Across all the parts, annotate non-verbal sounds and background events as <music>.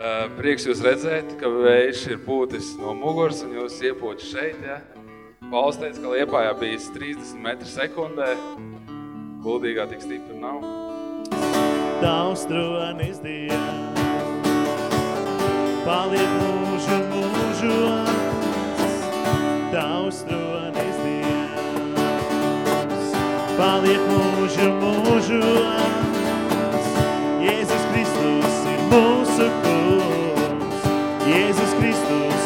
Prieks jūs redzēt, ka vējš ir pūtis no muguras un jūs iepūtis šeit, ja? Pauls teica, ka Liepājā bijis 30 metri sekundē. Kuldīgā tik stipri nav. Tavs tronis Dievs, paliek mūžu mūžos. Tavs tronis Dievs, paliek mūžu mūžos. Jēzus Kristus ir mūsu kungs, Jēzus Kristus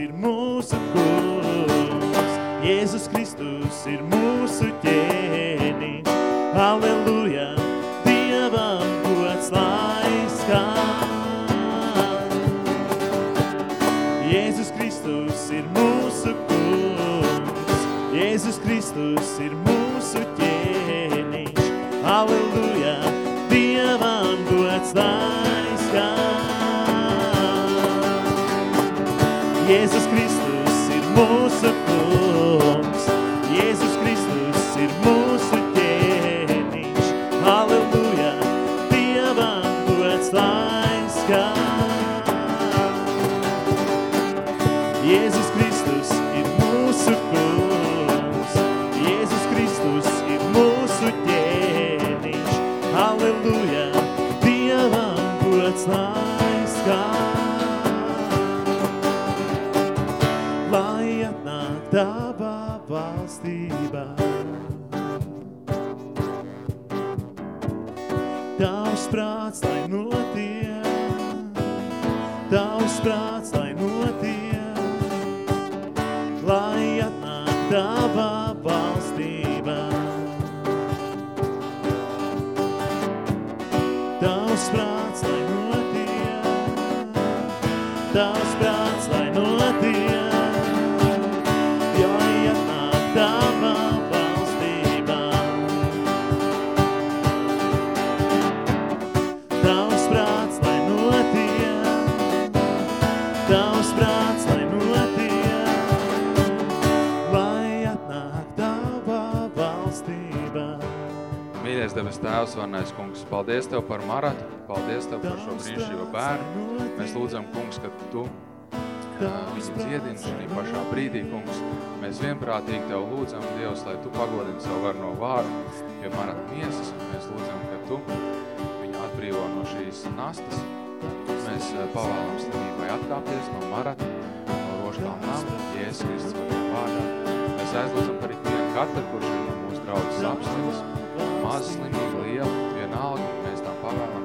ir mūsu kungs, Jēzus Kristus Tavs prāts, lai notiek, Tavs prāts, lai notiek, lai atnāk tavā valstībā. Tavs prāts, lai notiek, Tavs prāts, lai notiek, lai atnāk tavā valstībā. Mīļais debes tēvs, Varnais kungs, paldies Tev par Maratu, paldies Tev par šo brīžīgo bērnu. Mēs lūdzam, kungs, ka Tu viņu dziedini šī pašā brīdī, kungs. Mēs vienprātīgi Tev lūdzam, Dievs, lai Tu pagodini savu varno vārdu pie Marata miesas. Mēs lūdzam, ka Tu viņu atbrīvo no šīs nastas. Mēs ā, pavēlam slimībai atkāpties no Marata, no roškalnām, Jēzus Kristus varnā vārdā. Mēs aizlūdzam par ikvienu katru, kurš ir no mūsu draudzes apslimis, maza slimība, liela, vienalga, mēs tam pavēlam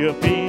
tautas, jo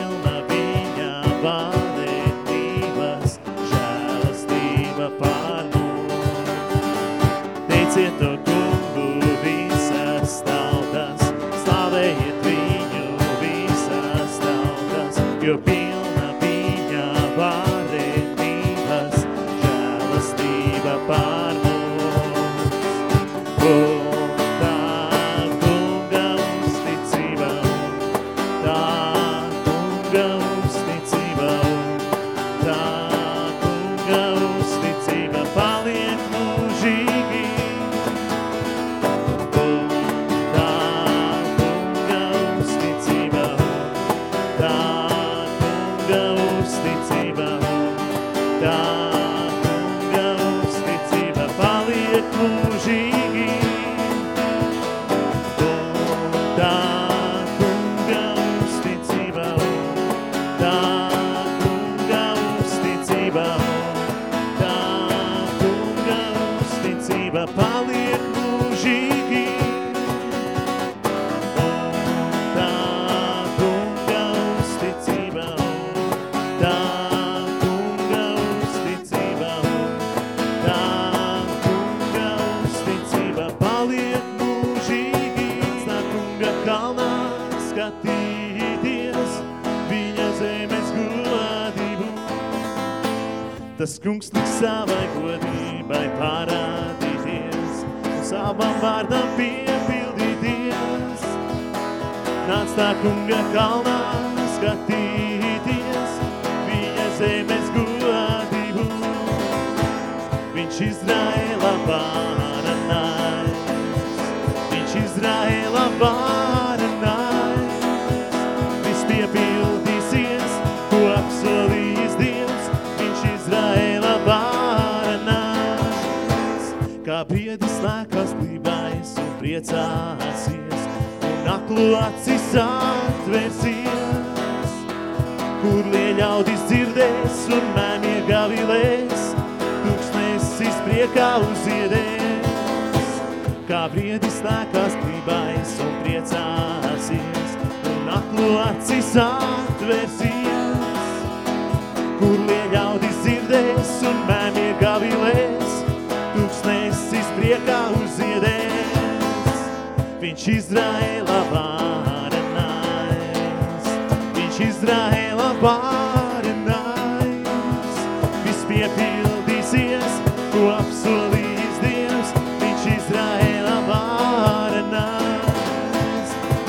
piepildīsies, ko apsolījis Dievs, viņš Izraela varenais,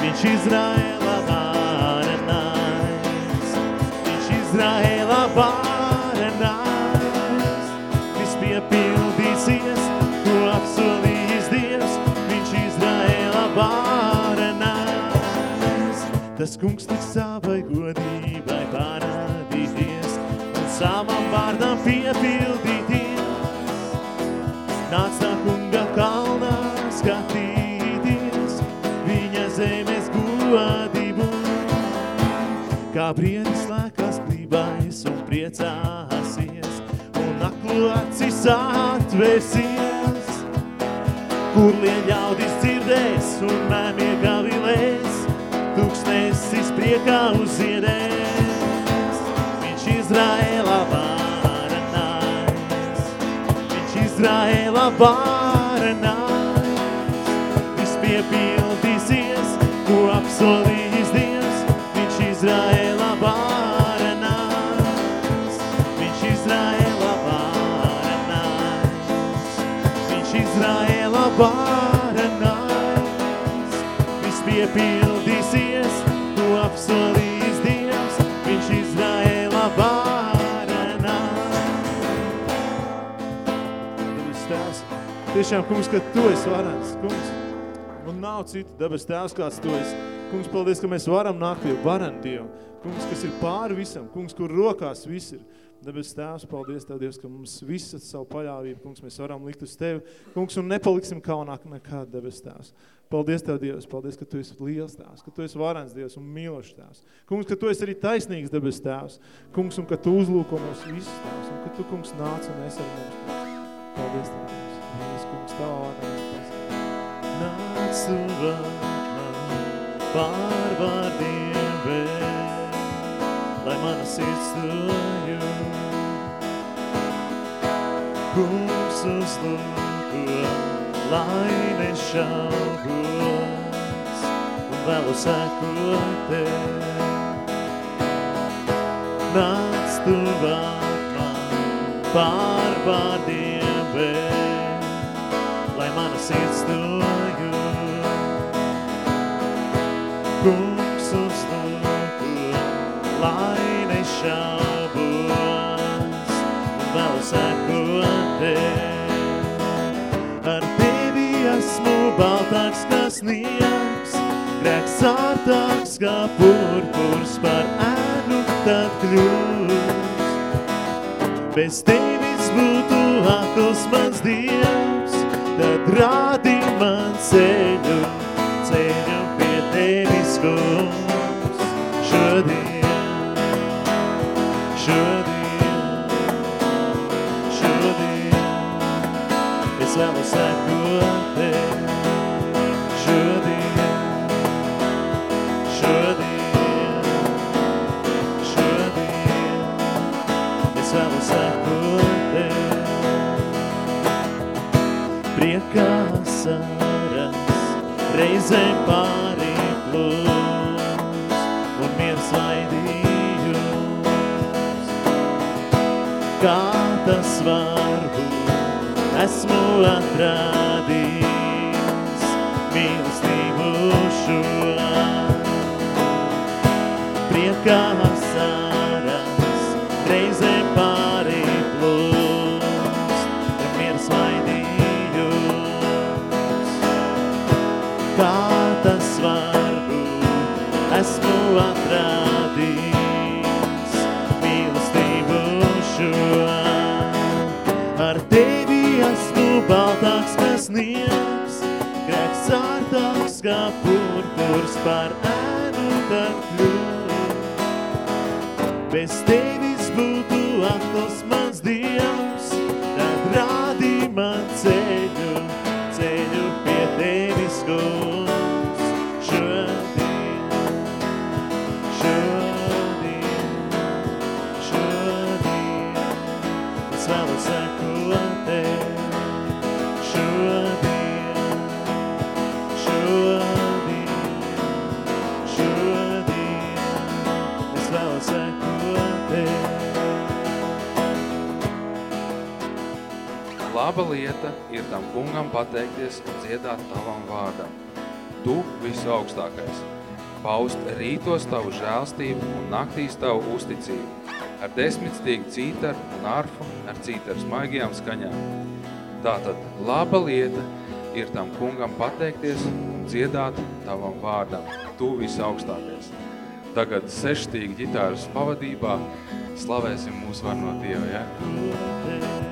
viņš Izraela varenais, viņš Izraela varenais. Viss piepildīsies, ko apsolījis Dievs, viņš Izraela varenais. Tas kungs piepildīties. Nāc tā kunga kalnā skatīties viņa zemes godību. Kā briedis lēkās glībājs un priecāsies, un aklu acis atvērsies. Kur lieļaudis dzirdēs un mēmie gavilēs, tūkstnesis priekā uziedēs. Viņš Izraela varenais. Viss piepildīsies, ko apsolījis Dievs, viņš Izraela varenais. Viņš Izraela varenais, viņš Izraela varenais. Viss piepildīsies, tiešām, kungs, ka Tu esi varens, kungs. Un nav citu debes tēvs, kāds Tu esi. Kungs, paldies, ka mēs varam nākt pie varen Dievu. Kungs, kas ir pāri visam, kungs, kur rokās viss ir. Debes tēvs, paldies Tev, Dievs, ka mums viss savu paļāvību, kungs, mēs varam likt uz Tevi. Kungs, un nepaliksim kaunāk nekād, debes tēvs. Paldies Tev, Dievs, paldies, ka Tu esi liels tēvs, ka Tu esi varens Dievs un mīlošs tēvs. Kungs, ka Tu esi arī taisnīgs debes tēvs. Kungs, un ka Tu uzlūko mūs visus tēvs, un ka Tu, kungs, nāc un esi ar mums. Paldies Tev, Paldies, kungs. tuvāk man pār vārdiem vēl, lai mana sirds to jūt. Kungs uzlūko, lai nešaubos, un vēlu sekot tev. Nāc tuvāk man pār vārdiem sirds to jūt. Kungs uzlūko, lai nešaubos, un vēlu sekot. Ar tevi esmu baltāks kā sniegs, grēks sārtāks kā purpurs par ēnu tad kļūst. Bez tevis būtu akls mans dievs, tad rādi man ceļu, ceļu pie tevis kungs. Saras, reizēm pārī plūst, un miers vaidījums. Kā tas var būt, esmu atradījis mīlestību šo. Priekā Laba lieta ir tam kungam pateikties un dziedāt tavam vārdam. Tu visu augstākais. Paust rītos tavu žēlstību un naktīs tavu uzticību. Ar desmitstīgu cītaru un arfu, ar cītaru smaigajām skaņām. Tātad laba lieta ir tam kungam pateikties un dziedāt tavam vārdam. Tu visu augstākais. Tagad sešstīgi ģitāras pavadībā slavēsim mūsu varno Dievu, ja? Šodien,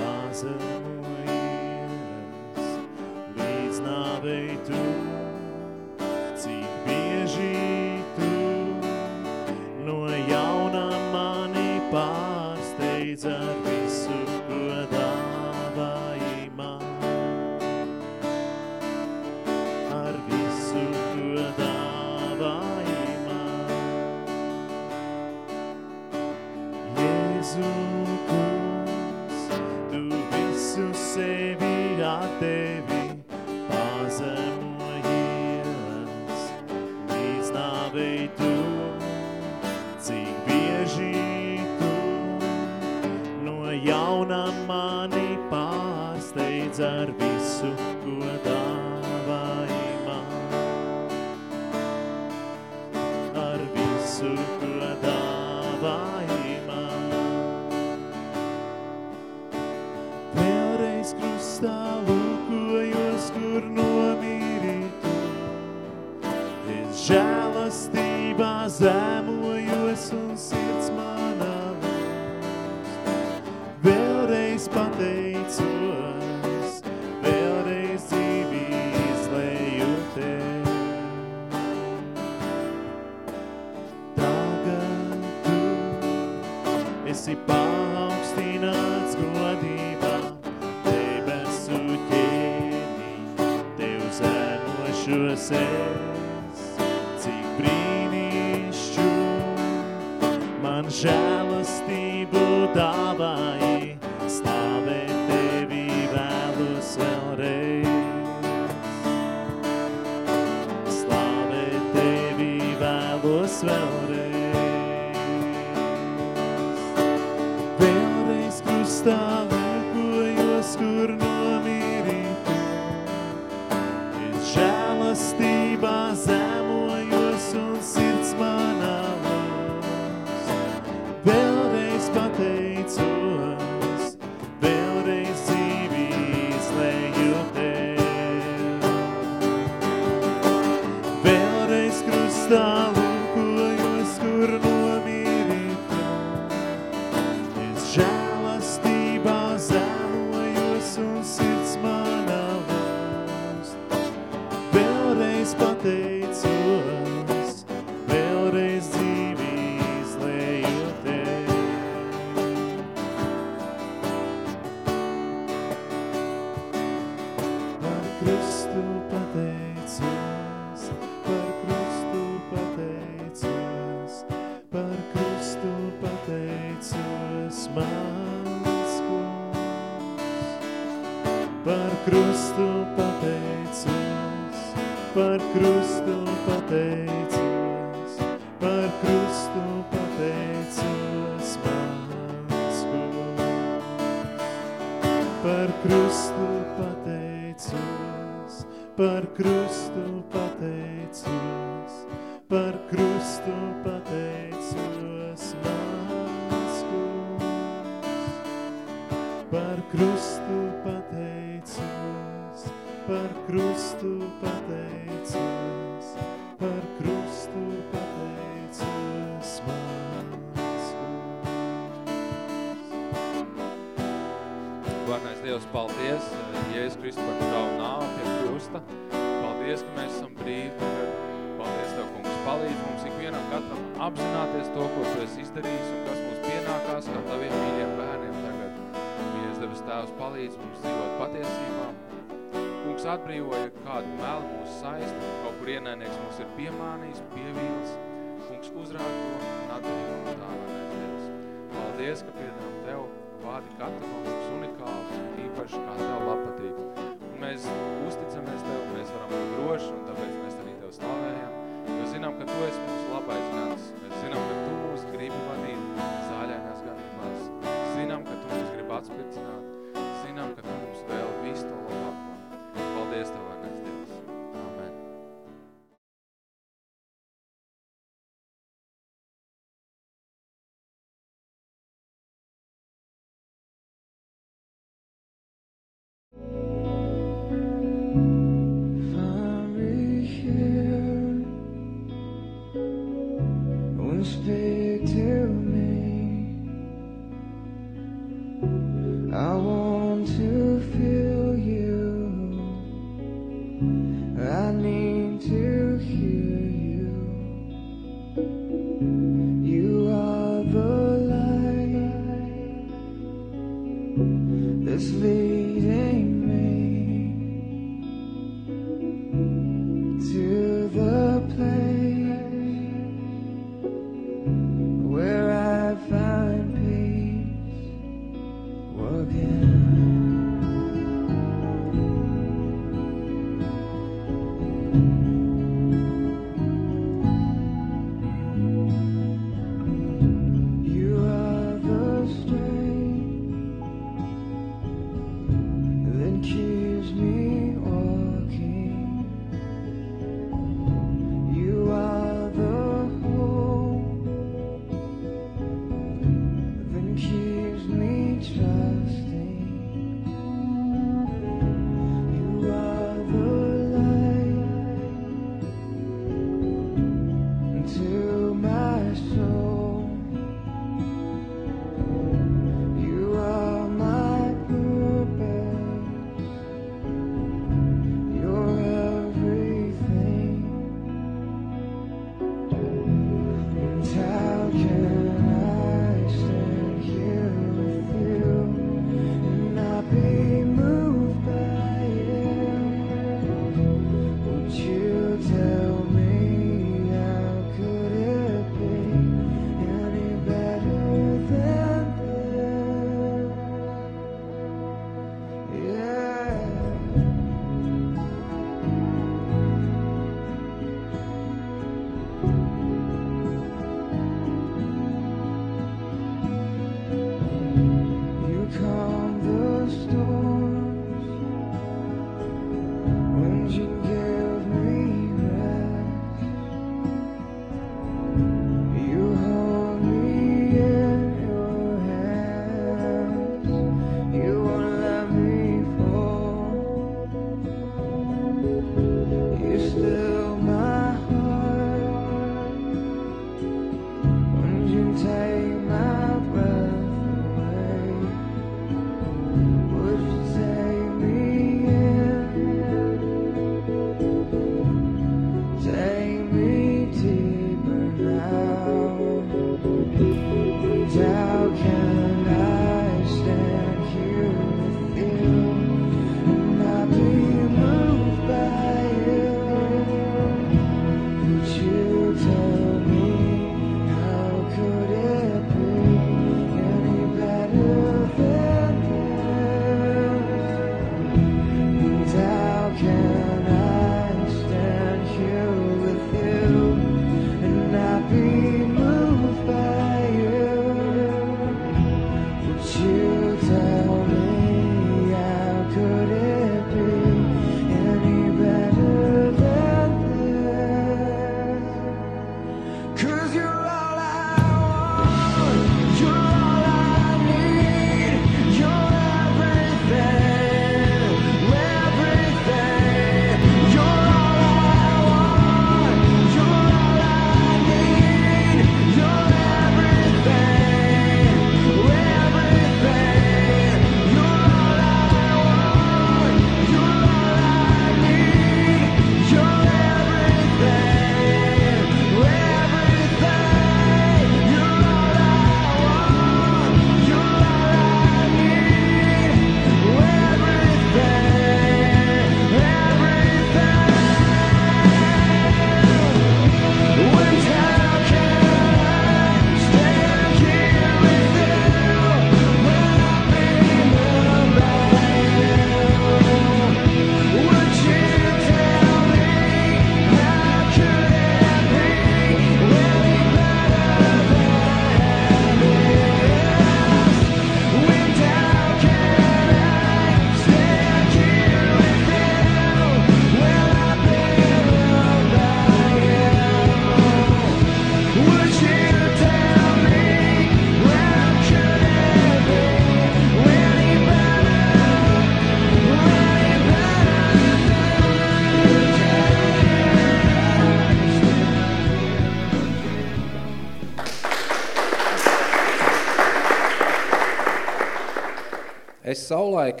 Es savulaik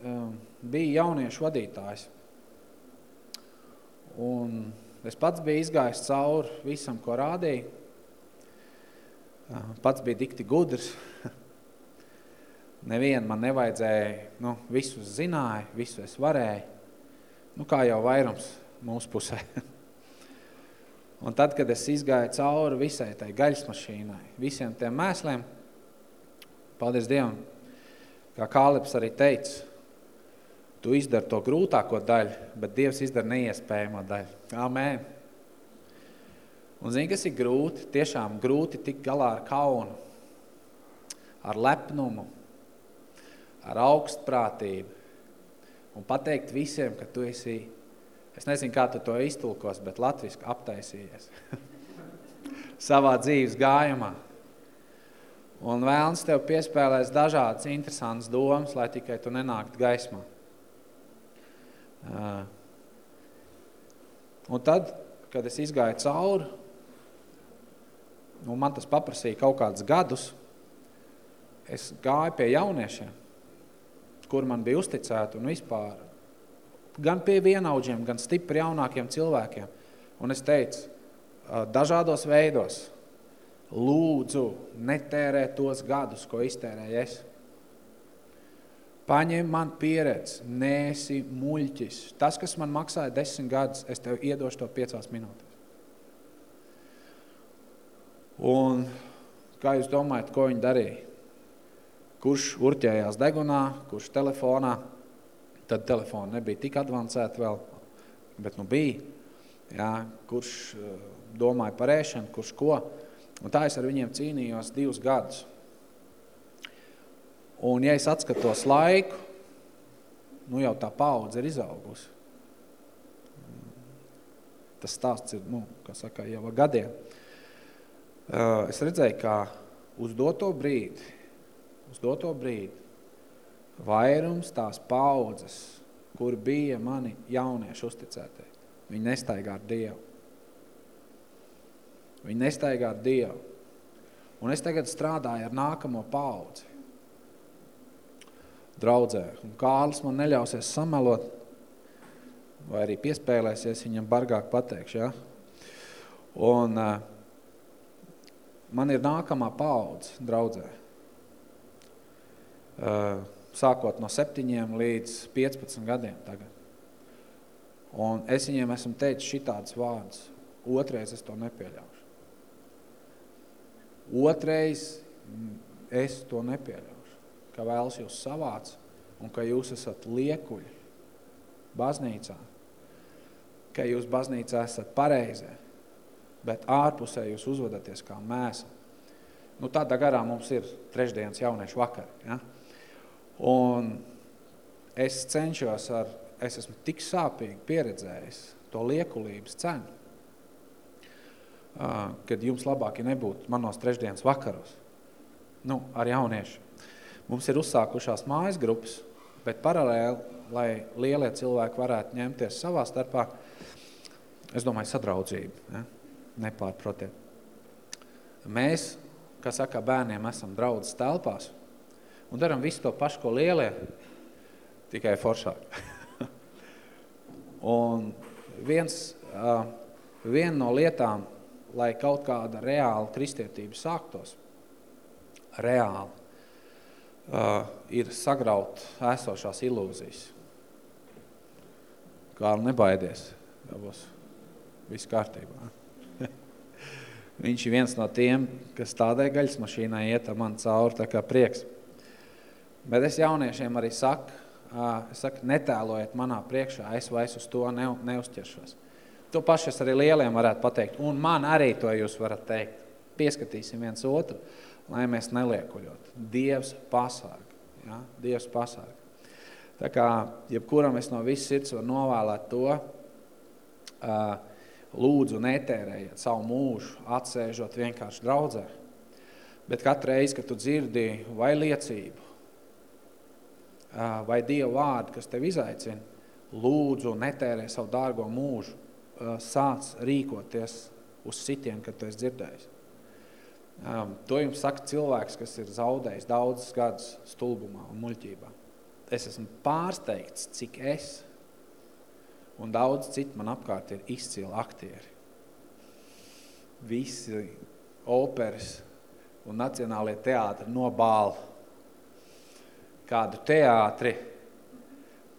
um, biju jauniešu vadītājs. Un es pats biju izgājis cauri visam, ko rādīju. Uh, pats bija dikti gudrs. <laughs> Nevienu man nevajadzēja, nu, visus zināja, visu es varēju. Nu, kā jau vairums mūsu pusē. <laughs> Un tad, kad es izgāju cauri visai tai gaļas mašīnai, visiem tiem mēsliem, paldies Dievam, kā Kālips arī teica, tu izdari to grūtāko daļu, bet Dievs izdara neiespējamo daļu. Amen. Un zini, kas ir grūti? Tiešām grūti tik galā ar kaunu, ar lepnumu, ar augstprātību un pateikt visiem, ka tu esi Es nezinu, kā tu to iztulkos, bet latviski aptaisījies. <laughs> Savā dzīves gājumā. Un vēlns tev piespēlēs dažādas interesantas domas, lai tikai tu nenākt gaismā. Uh, un tad, kad es izgāju cauri, un man tas paprasīja kaut kādus gadus, es gāju pie jauniešiem, kur man bija uzticēti un vispār gan pie vienaudžiem, gan stipri jaunākiem cilvēkiem. Un es teicu, dažādos veidos, lūdzu, netērē tos gadus, ko iztērēju es. Paņem man pieredzi, nēsi muļķis. Tas, kas man maksāja desmit gadus, es tev iedošu to piecās minūtēs. Un kā jūs domājat, ko viņi darīja? Kurš urķējās degunā, kurš telefonā, Tad telefoni nebija tik advancēti vēl, bet nu bija. Jā, kurš eh, domāja par ēšanu, kurš ko. Un tā es ar viņiem cīnījos divus gadus. Un ja es atskatos laiku, nu jau tā paudze ir izaugusi. Tas stāsts ir, nu, kā saka, jau gadiem. Eh, es redzēju, kā uz doto brīdi, uz doto brīdi vairums tās paudzes, kur bija mani jaunieši uzticētie, viņi nestaigā ar Dievu. Viņi nestaigā Dievu. Un es tagad strādāju ar nākamo paudzi. Draudzē. Un Kārlis man neļausies samelot, vai arī piespēlēsies, viņam bargāk pateikšu, ja? Un uh, man ir nākamā paudze, draudzē. Uh, sākot no 7 līdz 15 gadiem tagad. Un es viņiem esmu teicis šitādus vārdus. Otrais es to nepieļaušu. Otrais es to nepieļaušu. Ka vēlas jūs savāc un ka jūs esat liekuļi baznīcā. Ka jūs baznīcā esat pareizē, bet ārpusē jūs uzvedaties kā mēsa. Nu, tādā garā mums ir trešdienas jauniešu vakari. Ja? Un es cenšos ar, es esmu tik sāpīgi pieredzējis to liekulības cenu, kad jums labāk, ja nebūtu manos trešdienas vakaros, nu, ar jauniešu. Mums ir uzsākušās mājas grupas, bet paralēli, lai lielie cilvēki varētu ņemties savā starpā, es domāju, sadraudzību, ja? nepārprotiet. Mēs, kā saka, bērniem esam draudzes telpās, un daram visu to pašu, ko lielie, tikai foršāk. <laughs> un viens, uh, viena no lietām, lai kaut kāda reāla kristietība sāktos, reāli, uh, ir sagraut esošās ilūzijas. Kā nebaidies, jau būs viss kārtībā. <laughs> Viņš ir viens no tiem, kas tādai gaļas mašīnai iet man cauri, tā kā prieks. Bet es jauniešiem arī saku, es saku, netēlojiet manā priekšā, es vairs uz to ne, neuzķeršos. To pašu es arī lieliem varētu pateikt, un man arī to jūs varat teikt. Pieskatīsim viens otru, lai mēs neliekuļot. Dievs pasārg, ja? Dievs pasārg. Tā kā, jebkuram es no visas sirds varu novēlēt to, uh, lūdzu netērējiet savu mūžu, atsēžot vienkārši draudzē. Bet katru reizi, kad tu dzirdi vai liecību, vai Dieva vārdu, kas tev izaicina, lūdzu netērē savu dārgo mūžu, sāc rīkoties uz sitienu, kad tu esi dzirdējis. To jums saka cilvēks, kas ir zaudējis daudzas gadus stulbumā un muļķībā. es esmu pārsteigts, cik es un daudz citu man apkārt ir izcili aktieri. Visi operas un nacionālie teātri nobāla. Kādu teātri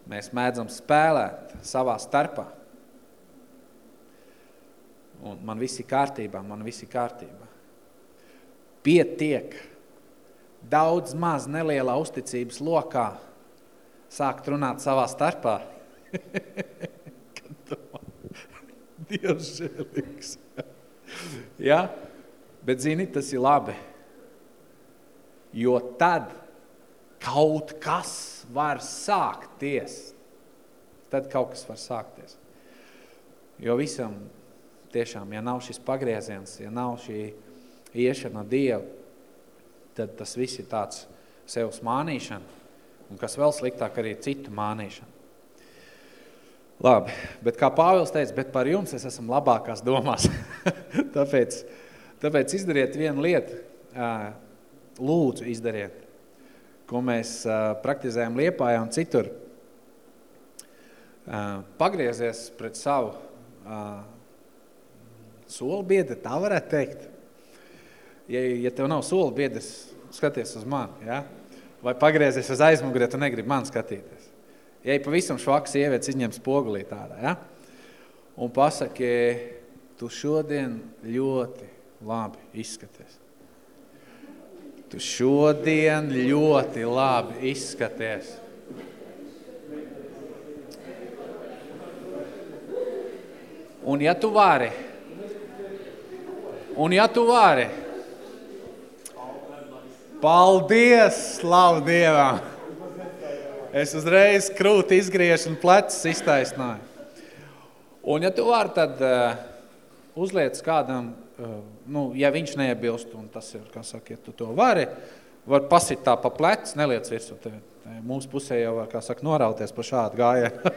mēs mēdzam spēlēt savā starpā. Un man viss ir kārtībā, man viss ir kārtībā. Pietiek daudz maz nelielā uzticības lokā sākt runāt savā starpā. <laughs> <laughs> Dievs žēlīgs. <laughs> ja? Bet zini, tas ir labi. Jo tad kaut kas var sākties. Tad kaut kas var sākties. Jo visam tiešām, ja nav šis pagrieziens, ja nav šī iešana Dievu, tad tas viss ir tāds sevs mānīšana, un kas vēl sliktāk arī citu mānīšana. Labi, bet kā Pāvils teica, bet par jums es esmu labākās domās. <laughs> tāpēc, tāpēc izdariet vienu lietu, lūdzu izdariet, ko mēs praktizējam Liepājā un citur. Pagriezies pret savu Soli biedri, tā varētu teikt. Ja, ja tev nav soli biedrs, skaties uz mani, ja? vai pagriezies uz aizmugurē, tu negribi man skatīties. Ja pavisam švaks sievietes izņem spogulī tādā, ja? un pasaki, tu šodien ļoti labi izskaties. Tu šodien ļoti labi izskaties. Un ja tu vari, Un ja tu vari, paldies, slavu Dievam! Es uzreiz krūti izgriežu un plecus iztaisnāju. Un ja tu vari, tad uh, uzliec kādam, uh, nu, ja viņš neiebilst, un tas ir, kā saka, ja tu to vari, var pasit tā pa plecu, neliec virsū. Te, te, mūsu pusē jau var, kā saka, norauties pa šādu gājienu. <laughs>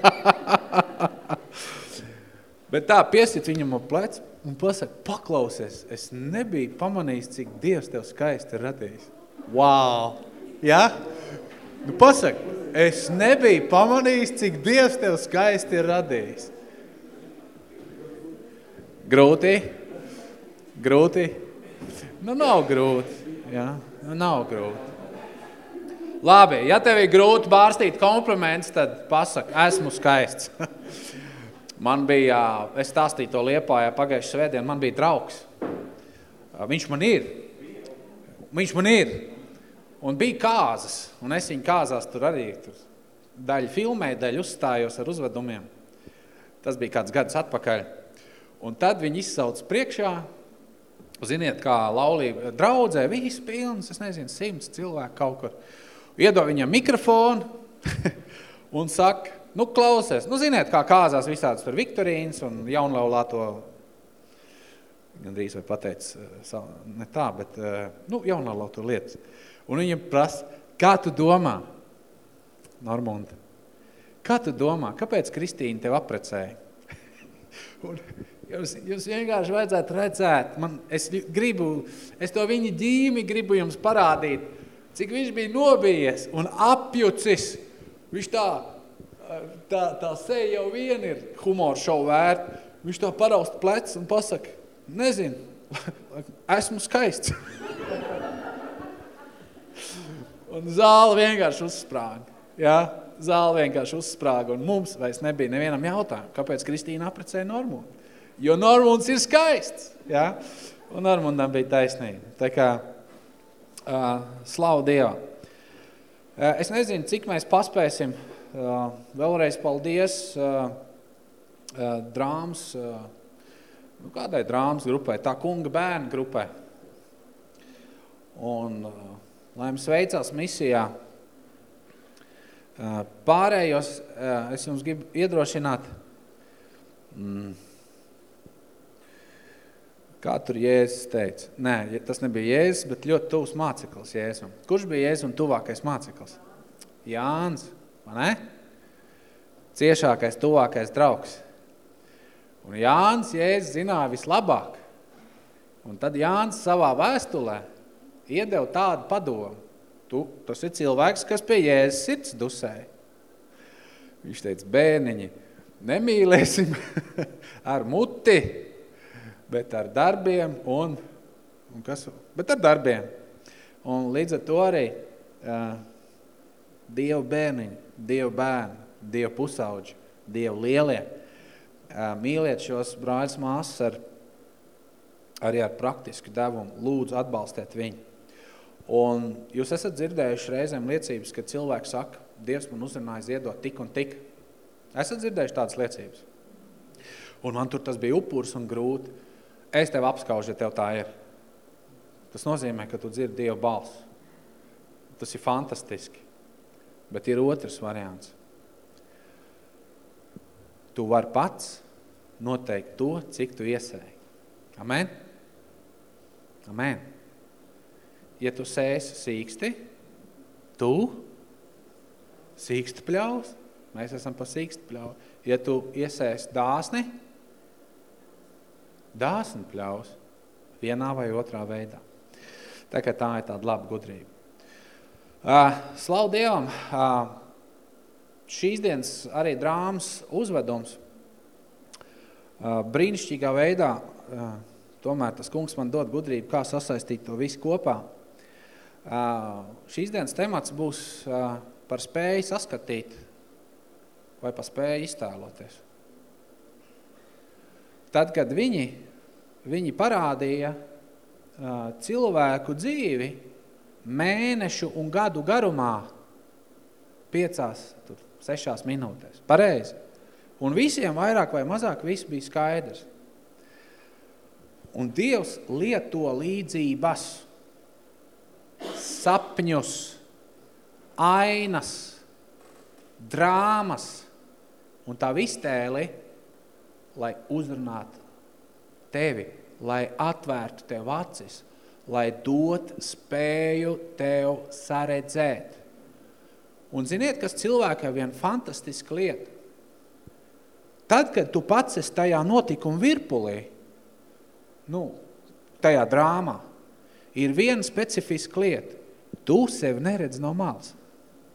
Bet tā piesit viņam ap plecu un pasaka, paklausies, es nebiju pamanījis, cik Dievs tev skaisti ir radījis. Wow! Ja? Nu pasaka, es nebiju pamanījis, cik Dievs tev skaisti ir radījis. Grūti? Grūti? Nu nav grūti, ja? Nu nav grūti. Labi, ja tev ir grūti bārstīt kompliments, tad pasaka, esmu skaists. <laughs> Man bija, es stāstīju to Liepājā pagājušajā svētdien, man bija draugs. Viņš man ir. Viņš man ir. Un bija kāzas, un es viņu kāzās tur arī tur daļu filmēju, daļu uzstājos ar uzvedumiem. Tas bija kāds gads atpakaļ. Un tad viņi izsauc priekšā, ziniet, kā laulība draudzē, visi pilns, es nezinu, simts cilvēku kaut kur. Iedod viņam mikrofonu <laughs> un saka, Nu, klausies, nu, ziniet, kā kāzās visādas tur Viktorīnas un jaunlaulāto, gandrīz vai pateic, eh, ne tā, bet, eh, nu, jaunlaulāto lietas. Un viņam prasa, kā tu domā, Normunda, kā tu domā, kāpēc Kristīna tev aprecēja? <laughs> un jums, jums vienkārši vajadzētu redzēt, man, es gribu, es to viņa ģīmi gribu jums parādīt, cik viņš bija nobijies un apjucis, viņš tā, tā, tā seja jau vien ir humora šovu vērta. Viņš tā paraust plecs un pasaka, nezinu, <laughs> esmu skaists. <laughs> un zāle vienkārši uzsprāga. Ja? Zāle vienkārši uzsprāga un mums vairs nebija nevienam jautājumu, kāpēc Kristīna aprecēja Normundu. Jo Normunds ir skaists. Ja? Un Normundam bija taisnība. Tā kā uh, slavu Dievam. Uh, es nezinu, cik mēs paspēsim Vēlreiz paldies drāmas, nu kādai drāmas grupai, tā kunga bērnu grupai. Un lai jums veicās misijā, pārējos es jums gribu iedrošināt, mm, kā tur Jēzus teica. Nē, tas nebija Jēzus, bet ļoti tuvs māceklis Jēzum. Kurš bija Jēzus un tuvākais māceklis? Jānis ne? Ciešākais, tuvākais draugs. Un Jānis Jēzus zināja vislabāk. Un tad Jānis savā vēstulē iedeva tādu padomu. tu, tas ir cilvēks, kas pie Jēzus sirds dusēja. Viņš teica, bērniņi, nemīlēsim <laughs> ar muti, bet ar darbiem un, un kas, bet ar darbiem. Un līdz ar to arī uh, Dievu bērniņi, Dievu bērni, Dievu pusauģi, Dievu lielie. Mīliet šos brāļus māsas ar, arī ar praktisku devumu. Lūdzu, atbalstiet viņu. Un jūs esat dzirdējuši reizēm liecības, ka cilvēki saka, Dievs man uzrunāja ziedot tik un tik. Esat dzirdējuši tādas liecības? Un man tur tas bija upurs un grūti. Es tev apskaužu, ja tev tā ir. Tas nozīmē, ka tu dzirdi Dievu balsu. Tas ir fantastiski. Bet ir otrs variants. Tu vari pats noteikt to, cik tu iesēji. Amen? Amen. Ja tu sēsi sīksti, tu sīksti pļaus. Mēs esam pa sīksti pļaus. Ja tu iesēsi dāsni, dāsni pļaus vienā vai otrā veidā. Tā kā tā ir tāda laba gudrība. Slavu Dievam, šīs dienas arī drāmas uzvedums brīnišķīgā veidā, tomēr tas kungs man dod gudrību, kā sasaistīt to visu kopā. Šīs dienas temats būs par spēju saskatīt vai par spēju iztēloties. Tad, kad viņi, viņi parādīja cilvēku dzīvi, mēnešu un gadu garumā piecās, tur, sešās minūtēs. Pareizi. Un visiem vairāk vai mazāk viss bija skaidrs. Un Dievs lieto līdzības, sapņus, ainas, drāmas un tā vistēli, lai uzrunātu tevi, lai atvērtu tev acis – lai dot spēju tev saredzēt. Un ziniet, kas cilvēkai vien fantastiska lieta? Tad, kad tu pats esi tajā notikuma virpulī, nu, tajā drāmā, ir viena specifiska lieta. Tu sevi neredz no malas.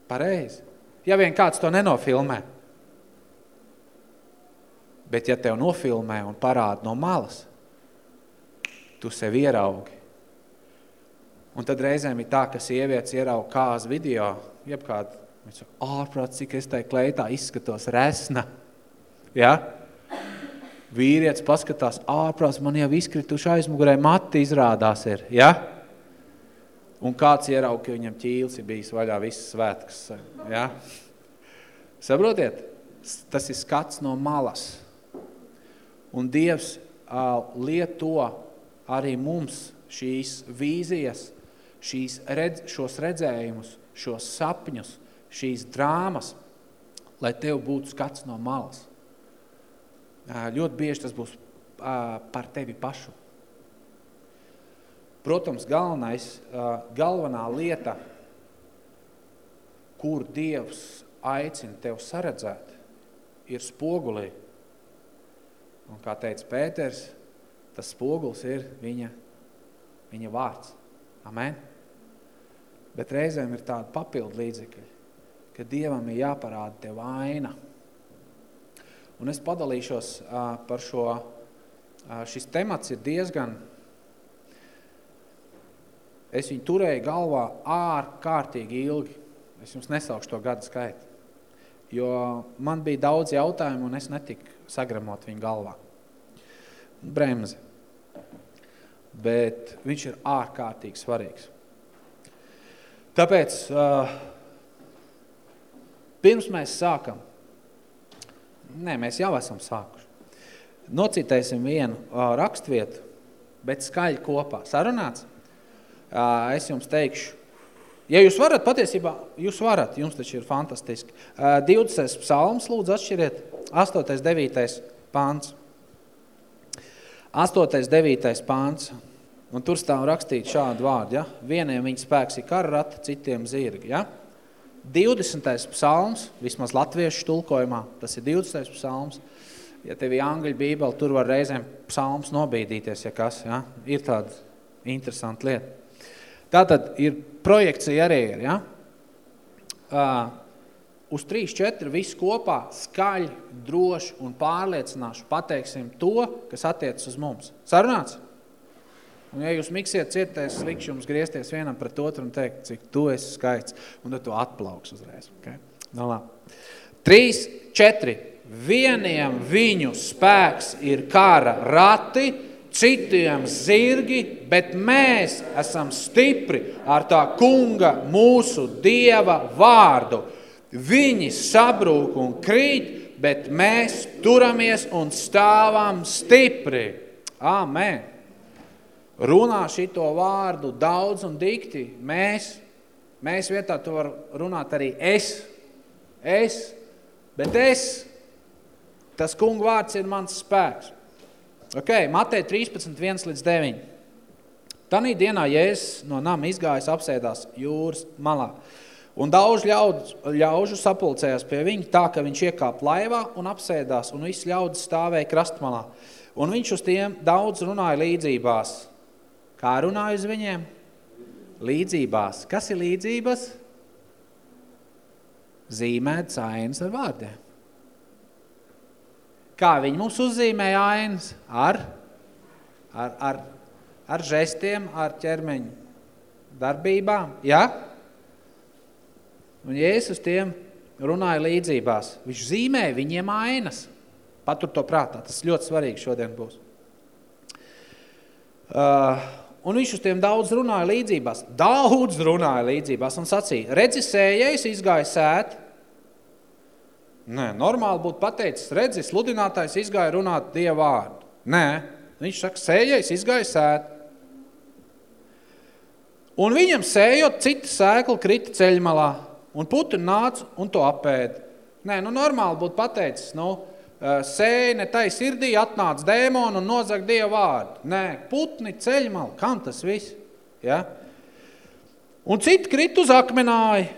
Pareizi. Ja vien kāds to nenofilmē. Bet ja tev nofilmē un parāda no malas, tu sevi ieraugi. Un tad reizēm ir tā, ka sievietes ierauga kāzu video, jebkādu, viņš ārprāt, cik es tai kleitā izskatos resna. Ja? Vīrietis paskatās, ārprāt, man jau izkrituši aizmugurē mati izrādās ir. Ja? Un kāds ierauga, ka viņam ķīls ir bijis vaļā visas svētkas. Ja? Saprotiet? Tas ir skats no malas. Un Dievs uh, lieto arī mums šīs vīzijas, šīs redz, šos redzējumus, šos sapņus, šīs drāmas, lai tev būtu skats no malas. Ļoti bieži tas būs par tevi pašu. Protams, galvenais, galvenā lieta, kur Dievs aicina tev saredzēt, ir spogulī. Un kā teica Pēters, tas spoguls ir viņa, viņa vārds. Amen. Bet reizēm ir tāda papildu līdzekļi, ka Dievam ir jāparāda tev aina. Un es padalīšos par šo, šis temats ir diezgan, es viņu turēju galvā ārkārtīgi ilgi. Es jums nesaukšu to gadu skaitu, jo man bija daudz jautājumu un es netiku sagramot viņu galvā. Bremze. Bet viņš ir ārkārtīgi svarīgs. Tāpēc, uh, pirms mēs sākam, nē, mēs jau esam sākuši, nocitēsim vienu uh, rakstvietu, bet skaļi kopā. Sarunāts? Uh, es jums teikšu, ja jūs varat, patiesībā, jūs varat, jums taču ir fantastiski. Uh, 20. psalms, lūdzu, atšķiriet, 8. 9. pāns. 8. 9. pāns. Un tur stāv rakstīt šādu vārdu, ja? Vieniem viņa spēks ir karrata, citiem zirgi, ja? 20. psalms, vismaz latviešu tulkojumā, tas ir 20. psalms. Ja tev ir angļu bībeli, tur var reizēm psalms nobīdīties, ja kas, ja? Ir tāda interesanta lieta. Tātad ir projekcija arī ir, ja? Uh, uz 3, 4 visu kopā skaļi, droši un pārliecināšu pateiksim to, kas attiecas uz mums. Sarunāts? Un ja jūs miksiet cietēs, likšu jums griezties vienam pret otru un teikt, cik tu esi skaists, un tad tu atplauks uzreiz. Okay? No nu, labi. 3, 4. Vieniem viņu spēks ir kara rati, citiem zirgi, bet mēs esam stipri ar tā kunga mūsu Dieva vārdu. Viņi sabrūk un krīt, bet mēs turamies un stāvam stipri. Āmen. Runā šito vārdu daudz un dikti. Mēs, mēs vietā tu var runāt arī es. Es, bet es. Tas kunga vārds ir mans spēks. Ok, Matei 13, 1 līdz 9. Tanī dienā Jēzus no nama izgājis apsēdās jūras malā. Un daudz ļaudz, ļaužu sapulcējās pie viņa tā, ka viņš iekāp laivā un apsēdās, un viss ļaudis stāvēja krastmalā. Un viņš uz tiem daudz runāja līdzībās. Kā runāja uz viņiem? Līdzībās. Kas ir līdzības? Zīmēt ainas ar vārdiem. Kā viņi mums uzzīmēja ainas? Ar, ar, ar, ar žestiem, ar ķermeņu darbībām. Ja? Un Jēzus tiem runāja līdzībās. Viņš zīmēja viņiem ainas. Patur to prātā, tas ļoti svarīgi šodien būs. Uh, un viņš uz tiem daudz runāja līdzībās. Daudz runāja līdzībās un sacīja, redzi sējais izgāja sēt. Nē, normāli būtu pateicis, redzi, sludinātājs izgāja runāt Dieva vārdu. Nē, viņš saka, sējais izgāja sēt. Un viņam sējot, cita sēkla krita ceļmalā. Un putni nāca un to apēda. Nē, nu normāli būtu pateicis, nu, sēja ne tai sirdī, atnāca dēmonu un nozag Dievu vārdu. Nē, putni ceļmali, kam tas viss? Ja? Un citi krit uz akmenāju,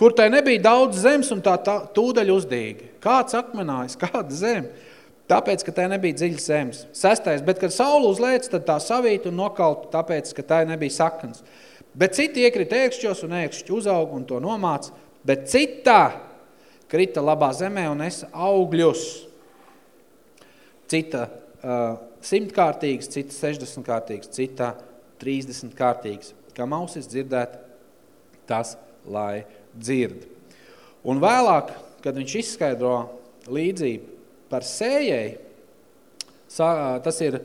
kur tai nebija daudz zemes un tā, tā tūdaļ uzdīga. Kāds akmenājs, kāda zeme? Tāpēc, ka tai nebija dziļas zemes. Sestais, bet kad saule uzlēc, tad tā savīt un nokalt, tāpēc, ka tai nebija saknes. Bet citi iekrita ēkšķos un ēkšķi uzaug un to nomāca, bet citā krita labā zemē un es augļus. Cita uh, simtkārtīgs, cita sešdesmitkārtīgs, cita trīsdesmitkārtīgs. Kā mausis dzirdēt, tas lai dzird. Un vēlāk, kad viņš izskaidro līdzību par sējēju, tas ir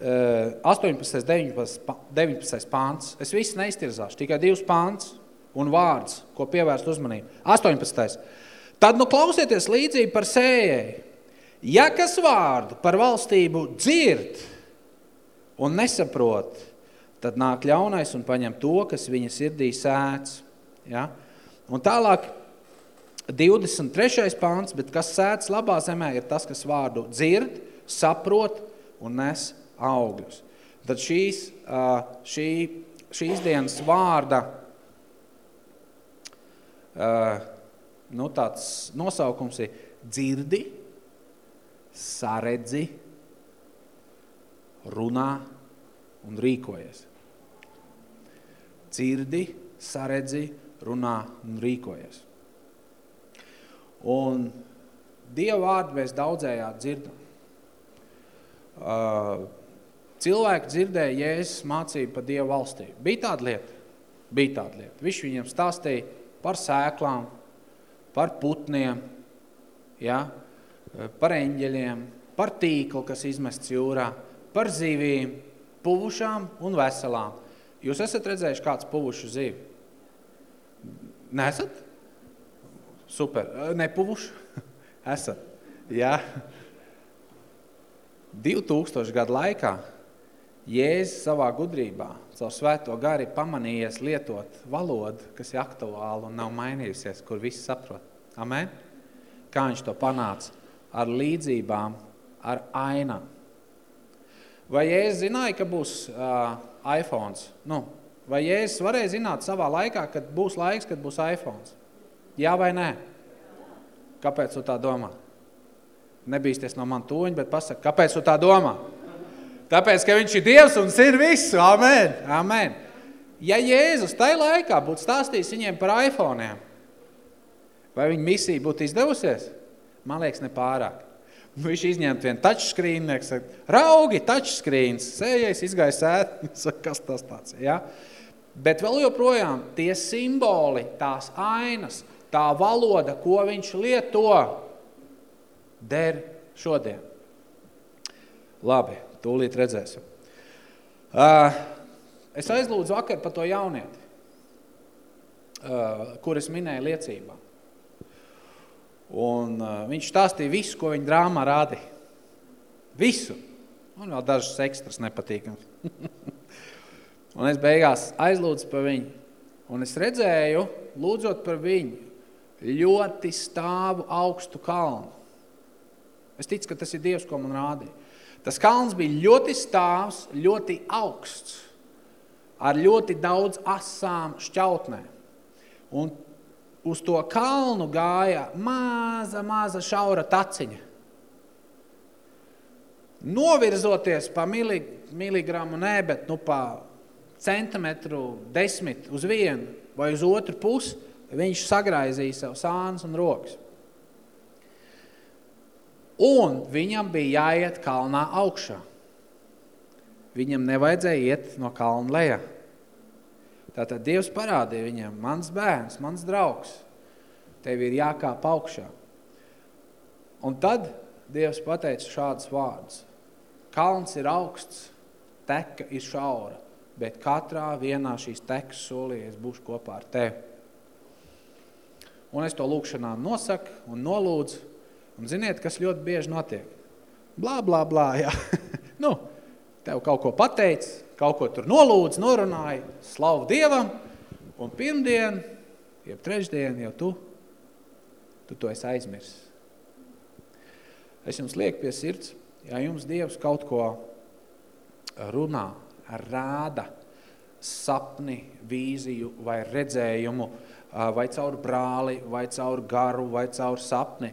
18. 19. 19. pāns. Es visu neiztirzāšu, tikai divus pāns un vārds, ko pievērst uzmanību. 18. Tad nu klausieties līdzību par sējēju. Ja kas vārdu par valstību dzird un nesaprot, tad nāk ļaunais un paņem to, kas viņa sirdī sēts. Ja? Un tālāk 23. pāns, bet kas sēts labā zemē, ir tas, kas vārdu dzird, saprot un nes augļus. Tad šīs, šī, šīs dienas vārda nu, tāds nosaukums ir dzirdi, saredzi, runā un rīkojies. Dzirdi, saredzi, runā un rīkojies. Un Dieva vārdu mēs daudzējā dzirdam. Uh, Cilvēki dzirdēja Jēzus mācību par Dievu valstību. Bija tāda lieta? Bija tāda lieta. Viņš viņiem stāstīja par sēklām, par putniem, ja? Par eņģeļiem, par tīklu, kas izmests jūrā, par zivīm, puvušām un veselām. Jūs esat redzējuši kāds puvušu zivi? Nesat? Super. Nepuvušu? <laughs> esat. Jā. 2000 gadu laikā Jēzus savā gudrībā, caur svēto gari pamanījies lietot valodu, kas ir aktuāla un nav mainījusies, kur visi saprot. Amen? Kā viņš to panāca? Ar līdzībām, ar ainām. Vai Jēzus zināja, ka būs uh, iPhones? Nu, vai Jēzus varēja zināt savā laikā, kad būs laiks, kad būs iPhones? Jā vai nē? Kāpēc tu tā domā? Nebīsties no man toņa, bet pasaka, kāpēc tu tā domā? Tāpēc, ka viņš ir Dievs un zina visu. Amen. Amen. ja Jēzus tai laikā būtu stāstījis viņiem par iPhoneiem, vai viņa misija būtu izdevusies? Man liekas, ne pārāk. Viņš izņemt vienu touchscreen, saka, raugi, touchscreens, sējies, izgāja sēt, <laughs> saka, kas tas tāds, ja? Bet vēl joprojām tie simboli, tās ainas, tā valoda, ko viņš lieto, der šodien. Labi, tūlīt redzēsim. Uh, es aizlūdzu vakar par to jaunieti, uh, kur es minēju liecībā. Un uh, viņš stāstīja visu, ko viņa drāmā rādīja. Visu. Un vēl dažas ekstras nepatīkams. <laughs> un es beigās aizlūdzu par viņu. Un es redzēju, lūdzot par viņu, ļoti stāvu augstu kalnu. Es ticu, ka tas ir Dievs, ko man rādīja. Tas kalns bija ļoti stāvs, ļoti augsts, ar ļoti daudz asām šķautnēm. Un uz to kalnu gāja maza, maza šaura taciņa. Novirzoties pa mili, miligramu, nē, bet nu pa centimetru desmit uz vienu vai uz otru pusi, viņš sagraizīja sev sāns un rokas. Un viņam bija jāiet kalnā augšā. Viņam nevajadzēja iet no kalna lejā. Tātad Dievs parādīja viņam, mans bērns, mans draugs, tev ir jākāp augšā. Un tad Dievs pateica šādus vārdus. Kalns ir augsts, teka ir šaura, bet katrā vienā šīs tekas solī es būšu kopā ar tevi. Un es to lūkšanā nosaku un nolūdzu, Un ziniet, kas ļoti bieži notiek? Blā, blā, blā, jā. <laughs> nu, tev kaut ko pateic, kaut ko tur nolūdz, norunāja, slavu Dievam, un pirmdien, jeb trešdien, jau tu, tu to esi aizmirs. Es jums lieku pie sirds, ja jums Dievs kaut ko runā, rāda, sapni, vīziju vai redzējumu, vai caur brāli, vai caur garu, vai caur sapni,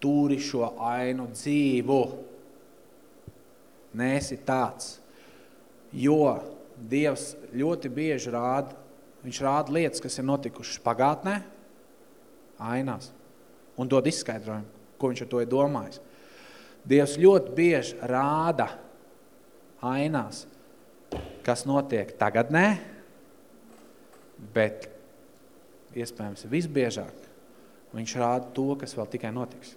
turi šo ainu dzīvu. Nēsi tāds. Jo Dievs ļoti bieži rāda, viņš rāda lietas, kas ir notikušas pagātnē, ainās, un dod izskaidrojumu, ko viņš ar to ir domājis. Dievs ļoti bieži rāda ainās, kas notiek tagadnē, bet iespējams visbiežāk viņš rāda to, kas vēl tikai notiks.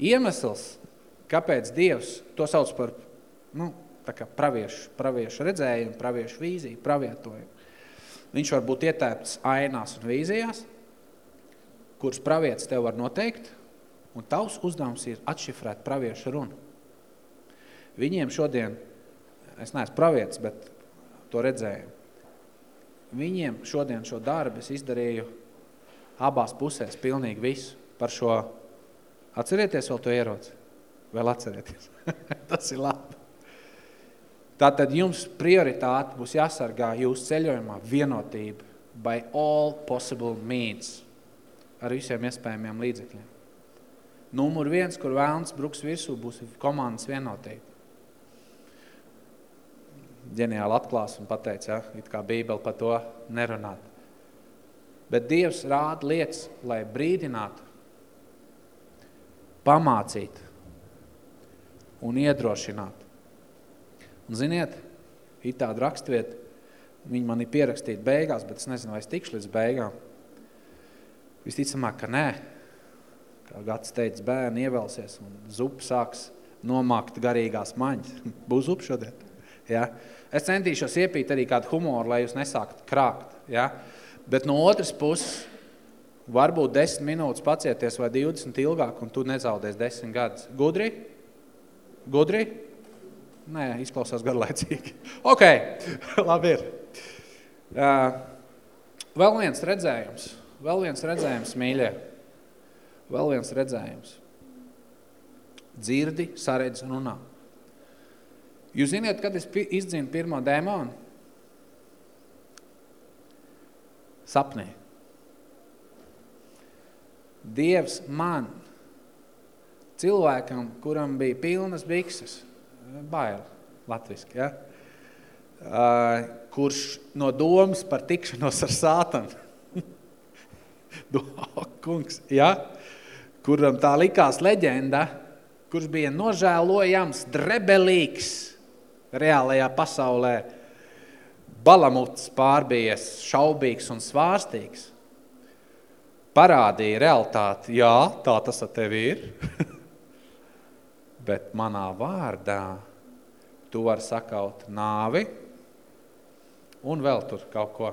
Iemesls, kāpēc Dievs to sauc par nu, tā kā praviešu, praviešu redzējumu, praviešu vīziju, pravietojumu. Viņš var būt ietēpts ainās un vīzijās, kuras pravietis tev var noteikt, un tavs uzdevums ir atšifrēt praviešu runu. Viņiem šodien, es neesmu pravietis, bet to redzēju, viņiem šodien šo darbu es izdarīju abās pusēs pilnīgi visu par šo Atcerieties vēl to ieroci? Vēl atcerieties. <laughs> Tas ir labi. Tātad jums prioritāte būs jāsargā jūsu ceļojumā vienotība by all possible means ar visiem iespējamiem līdzekļiem. Numur viens, kur vēlns bruks virsū, būs komandas vienotība. Ģeniāli atklās un pateica, ja, it kā Bībeli par to nerunāt. Bet Dievs rāda lietas, lai brīdinātu pamācīt un iedrošināt. Un ziniet, ir tāda rakstvieta, viņi man ir pierakstīti beigās, bet es nezinu, vai es tikšu līdz beigām. Visticamāk, ka nē. Kā Gats teica, bērni ievelsies un zupa sāks nomākt garīgās maņas. <laughs> Būs zupa šodien. Ja? Es centīšos iepīt arī kādu humoru, lai jūs nesākt krākt. Ja? Bet no otras puses, varbūt 10 minūtes pacieties vai 20 ilgāk, un tu nezaudēs 10 gadus. Gudri? Gudri? Nē, izklausās garlaicīgi. <laughs> ok, <laughs> labi ir. Uh, vēl viens redzējums, vēl viens redzējums, mīļie. Vēl viens redzējums. Dzirdi, saredz un runā. Jūs ziniet, kad es izdzinu pirmo dēmonu? Sapnī. Dievs man, cilvēkam, kuram bija pilnas bikses, bail, latviski, ja? kurš no domas par tikšanos ar sātanu. <laughs> oh, kungs, ja? kuram tā likās leģenda, kurš bija nožēlojams, drebelīgs reālajā pasaulē, balamuts pārbies, šaubīgs un svārstīgs, parādīja realitāti, jā, tā tas ar tevi ir, <laughs> bet manā vārdā tu var sakaut nāvi un vēl tur kaut ko.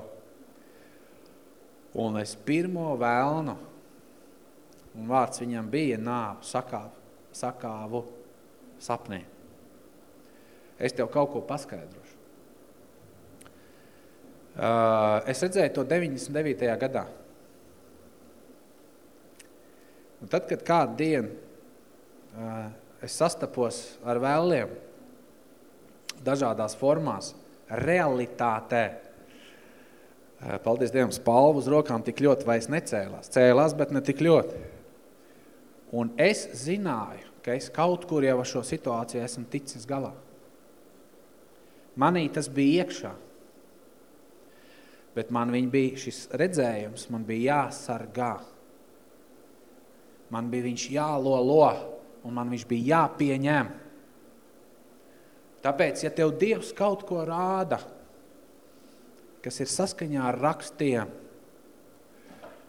Un es pirmo vēlnu, un vārds viņam bija nāvu, sakāvu, sakāvu sapnī. Es tev kaut ko paskaidrošu. Uh, es redzēju to 99. gadā. Un tad, kad kādu dienu uh, es sastapos ar vēliem dažādās formās, realitātē, uh, paldies Dievam, spalvu uz rokām tik ļoti vairs necēlās. Cēlās, bet ne tik ļoti. Un es zināju, ka es kaut kur jau ar šo situāciju esmu ticis galā. Manī tas bija iekšā. Bet man viņa bija šis redzējums, man bija jāsargā. Man bija viņš jālolo, un man viņš bija jāpieņem. Tāpēc, ja tev Dievs kaut ko rāda, kas ir saskaņā ar rakstiem,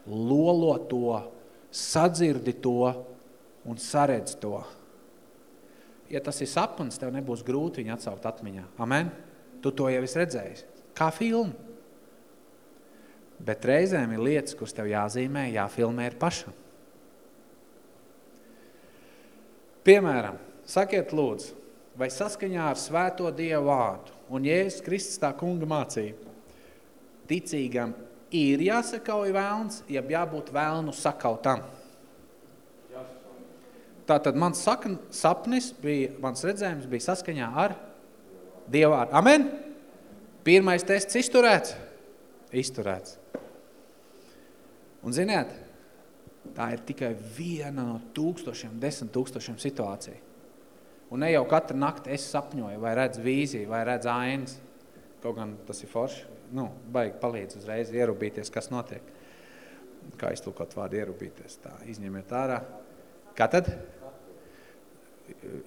lolo to, sadzirdi to un saredz to ja tas ir sapnis, tev nebūs grūti viņu atsaukt atmiņā. Amen? Tu to jau esi redzējis. Kā filmu. Bet reizēm ir lietas, kuras tev jāzīmē, jāfilmē ir pašam. Piemēram, sakiet lūdzu, vai saskaņā ar svēto Dievu vārdu un Jēzus Kristus tā kunga mācību, ticīgam ir jāsakauj vēlns, ja jābūt vēlnu sakautam. Tātad mans sakn, sapnis bija, mans redzējums bija saskaņā ar Dievvārdu. Amen? Pirmais tests izturēts? Izturēts. Un ziniet, tā ir tikai viena no tūkstošiem, desmit tūkstošiem situāciju. Un ne jau katru nakti es sapņoju, vai redz vīziju, vai redz ainas. Kaut gan tas ir forši, nu, baigi palīdz uzreiz ierubīties, kas notiek. Kā iztulkot vārdu ierubīties, tā izņemiet ārā. Kā tad?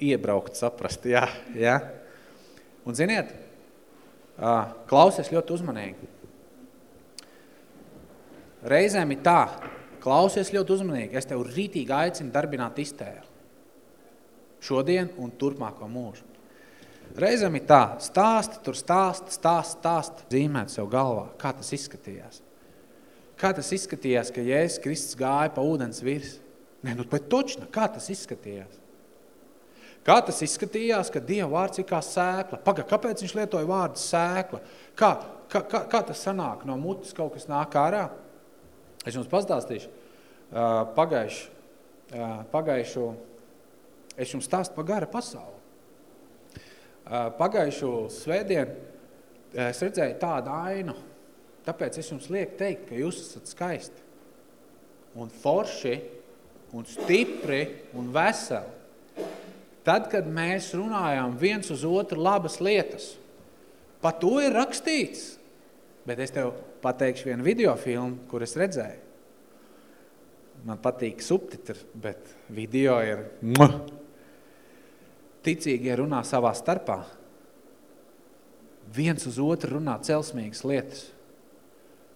Iebraukt, saprast, jā, jā. Un ziniet, klausies ļoti uzmanīgi. Reizēm ir tā, klausies ļoti uzmanīgi, es tev rītīgi aicinu darbināt iztēli. Šodien un turpmāko mūžu. Reizēm ir tā, stāsti, tur stāsti, stāsti, stāsti, zīmēt sev galvā, kā tas izskatījās. Kā tas izskatījās, ka Jēzus Kristus gāja pa ūdens virs? Nē, nu, bet točna, kā tas izskatījās? Kā tas izskatījās, ka Dieva vārds ir kā sēkla? Paga, kāpēc viņš lietoja vārdu sēkla? Kā, kā, kā, kā tas sanāk? No mutes kaut kas nāk ārā? Es jums pastāstīšu. Pagaišu, pagaišu, es jums stāstu par gara pasauli. Pagaišu svētdien es redzēju tādu ainu, tāpēc es jums lieku teikt, ka jūs esat skaisti un forši un stipri un veseli. Tad, kad mēs runājām viens uz otru labas lietas, pa to ir rakstīts. Bet es tev pateikšu vienu video filmu, kur es redzēju. Man patīk subtitri, bet video ir... Ticīgie runā savā starpā. Viens uz otru runā celsmīgas lietas.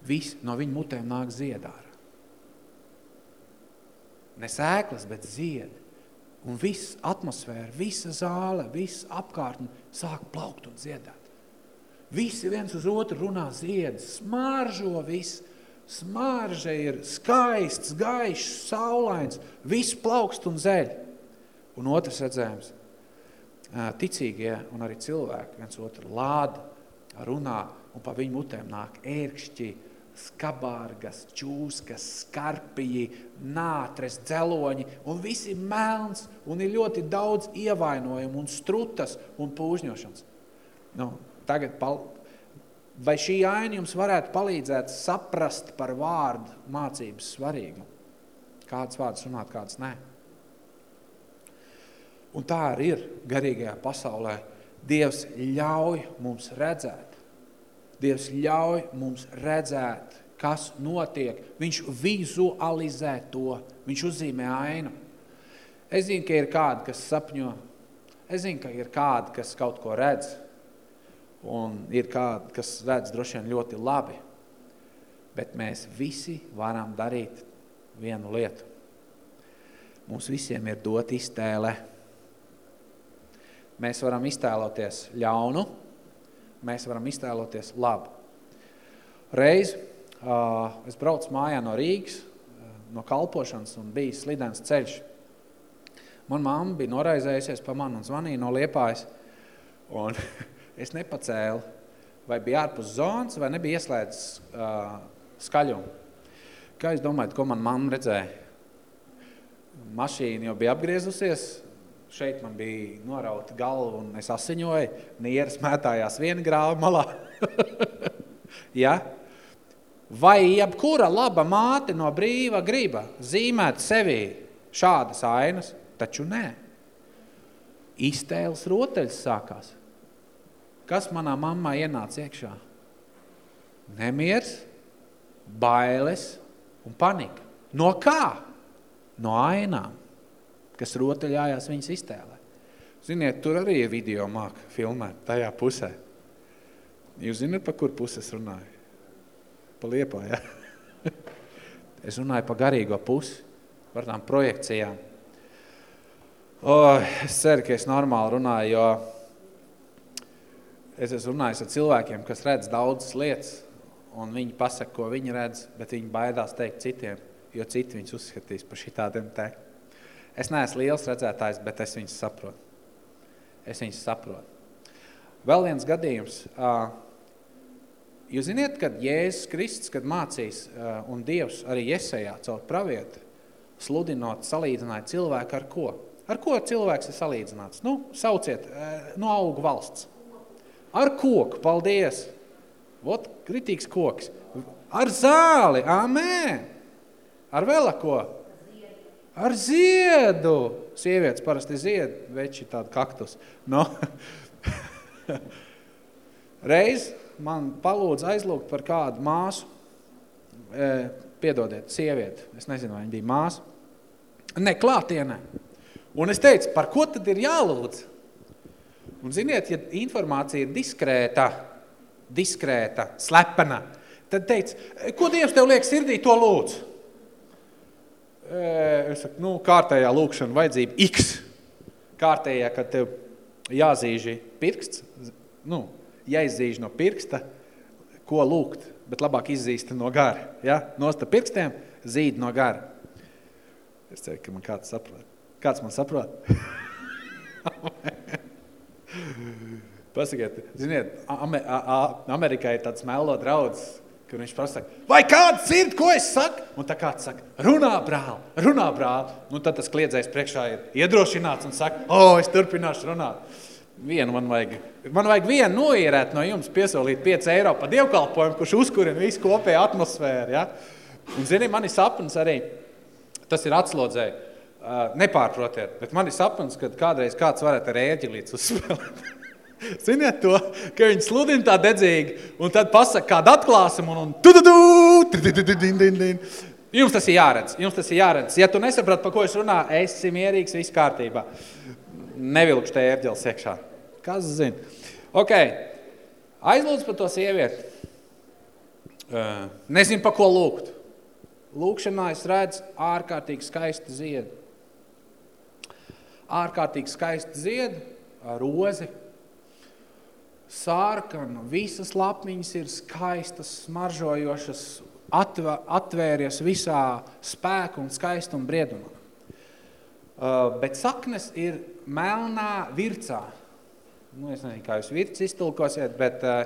Viss no viņa mutēm nāk ziedāra. Ne sēklas, bet ziedi. Un viss atmosfēra, visa zāle, viss apkārtni sāk plaukt un ziedāt. Visi viens uz otru runā ziedus, smaržo viss. Smarža ir skaists, gaišs, saulains, viss plaukst un zeļ. Un otrs redzējums, ticīgie un arī cilvēki viens otru lāda, runā, un pa viņu mutēm nāk ērkšķi, skabārgas, čūskas, skarpiji, nātres, dzeloņi, un viss ir melns, un ir ļoti daudz ievainojumu, un strutas, un pūžņošanas. Nu, tagad, pal... vai šī aina jums varētu palīdzēt saprast par vārdu mācības svarīgumu? Kāds vārds runāt, kāds nē. Un tā arī ir garīgajā pasaulē. Dievs ļauj mums redzēt, Dievs ļauj mums redzēt, kas notiek. Viņš vizualizē to, viņš uzzīmē ainu. Es zinu, ka ir kādi, kas sapņo. Es zinu, ka ir kādi, kas kaut ko redz. Un ir kādi, kas redz droši vien ļoti labi. Bet mēs visi varam darīt vienu lietu. Mums visiem ir dot iztēle. Mēs varam iztēloties ļaunu, mēs varam iztēloties labu. Reiz uh, es braucu mājā no Rīgas, no kalpošanas un bija slidens ceļš. Man mamma bija noraizējusies pa mani un zvanīja no Liepājas. Un <laughs> es nepacēlu, vai bija ārpus zonas, vai nebija ieslēdzis uh, skaļumu. Kā jūs domājat, ko man mamma redzēja? Mašīna jau bija apgriezusies, šeit man bija norauta galva un es asiņoju, nieras mētājās viena grāva malā. <laughs> ja? Vai jebkura laba māte no brīva griba zīmēt sevī šādas ainas? Taču nē. Iztēles roteļs sākās. Kas manā mammā ienāca iekšā? Nemiers, bailes un panika. No kā? No ainām, kas rotaļājās viņas iztēlē. Ziniet, tur arī ir video māka filmēt tajā pusē. Jūs zināt, pa kur puses runāju? Pa liepā, ja? <laughs> es runāju pa garīgo pusi, par tām projekcijām. O, es ceru, ka es normāli runāju, jo es esmu runājis ar cilvēkiem, kas redz daudzas lietas, un viņi pasaka, ko viņi redz, bet viņi baidās teikt citiem, jo citi viņus uzskatīs par šitādiem te. Es neesmu liels redzētājs, bet es viņus saprotu. Es viņus saprotu. Vēl viens gadījums. Jūs ziniet, kad Jēzus Kristus, kad mācīs un Dievs arī Jesejā caur pravietu, sludinot, salīdzināja cilvēku ar ko? Ar ko cilvēks ir salīdzināts? Nu, sauciet, no augu valsts. Ar koku, paldies. Vot, kritīgs koks. Ar zāli, amē. Ar vēl ko? Ar ziedu. Sievietes parasti zied, veči tādu kaktus. No. <laughs> Reiz man palūdz aizlūgt par kādu māsu, e, piedodiet, sievieti. Es nezinu, vai viņa bija māsa. Ne, klātienē. Un es teicu, par ko tad ir jālūdz? Un ziniet, ja informācija ir diskrēta, diskrēta, slepena, tad teica, ko Dievs tev liek sirdī, to lūdz. Es saku, nu, kārtējā lūkšana vajadzība X. Kārtējā, kad tev jāzīži pirksts, nu, jāizzīž no pirksta, ko lūgt, bet labāk izzīst no gara. Ja? Nosta pirkstiem, zīd no gara. Es ceru, ka man kāds saprot. Kāds man saprot? <laughs> <laughs> Pasakiet, ziniet, Amerikā ir tāds melo draudzes, kur viņš prasa, vai kāds dzird, ko es saku? Un tā kāds saka, runā, brāl, runā, brāl. Nu, tad tas kliedzējs priekšā ir iedrošināts un saka, o, es turpināšu runāt. Vienu man vajag, man vajag vienu noierēt no jums, piesolīt 5 eiro pa dievkalpojumu, kurš uzkurina visu kopēju atmosfēru. Ja? Un, zini, man ir sapnis arī, tas ir atslodzēji, nepārprotiet, bet man ir sapnis, kad kādreiz kāds varētu ar ēģelītes uzspēlēt. <laughs> Ziniet to, ka viņi sludina tā dedzīgi, un tad pasaka kādu atklāsumu, un, un tu, tu, tu. Jums tas ir jāredz, jums tas ir jāredz. Ja tu nesaprati, pa ko es runāju, esi mierīgs, viss kārtībā. Nevilkšu te ērģeles iekšā. Kas zina? Ok, aizlūdzu par to sievieti. Nezinu, pa ko lūgt. Lūkšanā es redzu ārkārtīgi skaisti ziedu. Ārkārtīgi skaisti ziedu, rozi, sārkana, visas lapniņas ir skaistas, smaržojošas, atv atvēries visā spēku un skaistumu briedumā. Uh, bet saknes ir melnā vircā. Nu, es nezinu, kā jūs virts iztulkosiet, bet uh,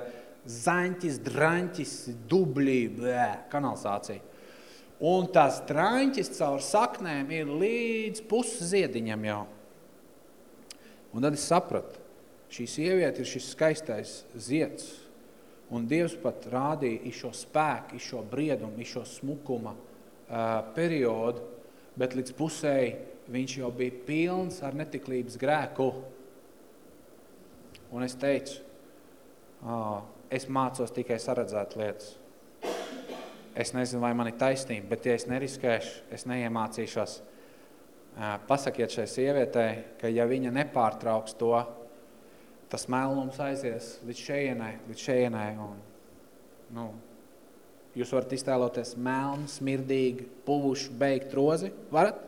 zaņķis, draņķis, dubļi, blē, kanalizācija. Un tās draņķis caur saknēm ir līdz pusziediņam jau. Un tad es sapratu, šī sieviete ir šis skaistais zieds. Un Dievs pat rādīja šo spēku, šo briedumu, šo smukuma uh, periodu, bet līdz pusēji viņš jau bija pilns ar netiklības grēku. Un es teicu, uh, es mācos tikai saredzēt lietas. Es nezinu, vai man ir taisnība, bet ja es neriskēšu, es neiemācīšos. Pasakiet šai sievietei, ka ja viņa nepārtrauks to, tas melnums aizies līdz šeienai, līdz šeienai. Un, nu, jūs varat iztēloties melnu, smirdīgu, puvušu, beigt rozi? Varat?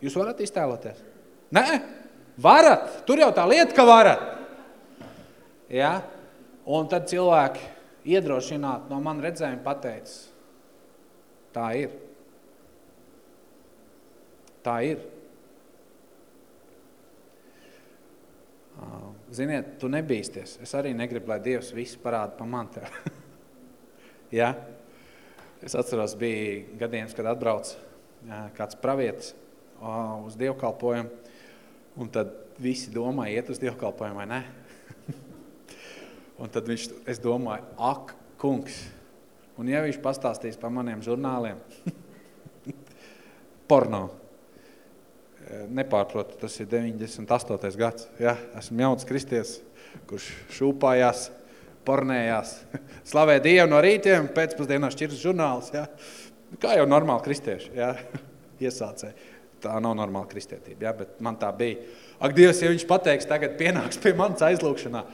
Jūs varat iztēloties? Nē, varat. Tur jau tā lieta, ka varat. Ja? Un tad cilvēki iedrošināt no man redzējuma pateicis, tā ir. Tā ir. Ziniet, tu nebīsties. Es arī negribu, lai Dievs visu parāda pa man tev. <laughs> ja? Es atceros, bija gadījums, kad atbrauc kāds pravietis uz dievkalpojumu, un tad visi domāja iet uz dievkalpojumu, vai ne? <laughs> un tad viņš, es domāju, ak, kungs, un ja viņš pastāstīs par maniem žurnāliem, <laughs> porno, nepārprotu, tas ir 98. gads. Ja? Esmu jauns kristies, kurš šūpājās, pornējās, <laughs> slavē Dievu no rītiem, pēcpusdienā šķirs žurnāls. Ja? Kā jau normāli kristieši, ja? <laughs> iesācēji. Tā nav normāla kristietība, ja? bet man tā bija. Ak, Dievs, ja viņš pateiks, tagad pienāks pie manas aizlūkšanā,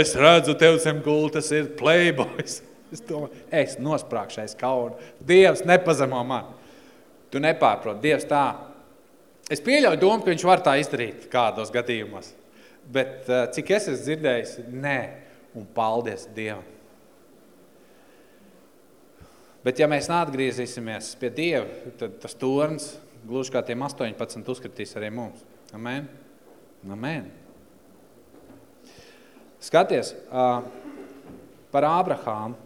es redzu tev zem gultas ir playboys. <laughs> Es domāju, es nosprākšais kaunu. Dievs nepazemo man. Tu nepārprot, Dievs tā Es pieļauju domu, ka viņš var tā izdarīt kādos gadījumos. Bet eh, cik es esmu dzirdējis, nē, un paldies Dievam. Bet ja mēs neatgriezīsimies pie Dieva, tad tas torns, gluži kā tiem 18, uzskatīs arī mums. Amen? Amen. Skaties, par Ābrahāmu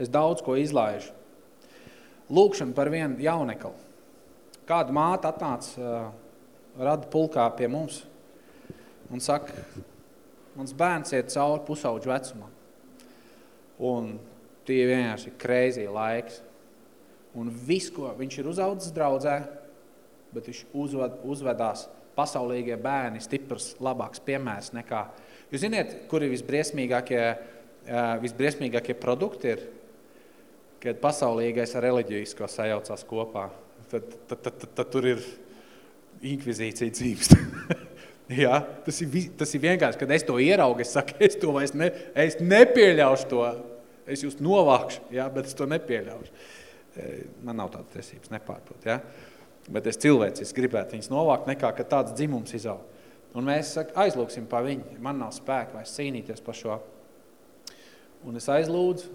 es daudz ko izlaižu. Lūkšana par vienu jaunekalu. Kāda māte atnāca rada pulkā pie mums un saka, mans bērns iet cauri pusauģu vecumā. Un tie vienkārši ir crazy laiks. Un viss, ko viņš ir uzaudzis draudzē, bet viņš uzved, uzvedās pasaulīgie bērni stiprs, labāks piemērs nekā. Jūs ziniet, kuri visbriesmīgākie, visbriesmīgākie produkti ir, kad pasaulīgais ar reliģisko sajaucās kopā tad, tad, tad, tad, tad tur ir inkvizīcija dzīvst. <laughs> ja? tas, ir, tas ir vienkārši, kad es to ieraugu, es saku, es to vairs ne, es nepieļaušu to. Es jūs novākšu, ja? bet es to nepieļaušu. E, man nav tādas tiesības, nepārprot. Ja? Bet es cilvēcis gribētu viņus novākt, nekā, ka tāds dzimums izaug. Un mēs saka, aizlūksim pa viņu. Man nav spēka vairs cīnīties par šo. Un es aizlūdzu,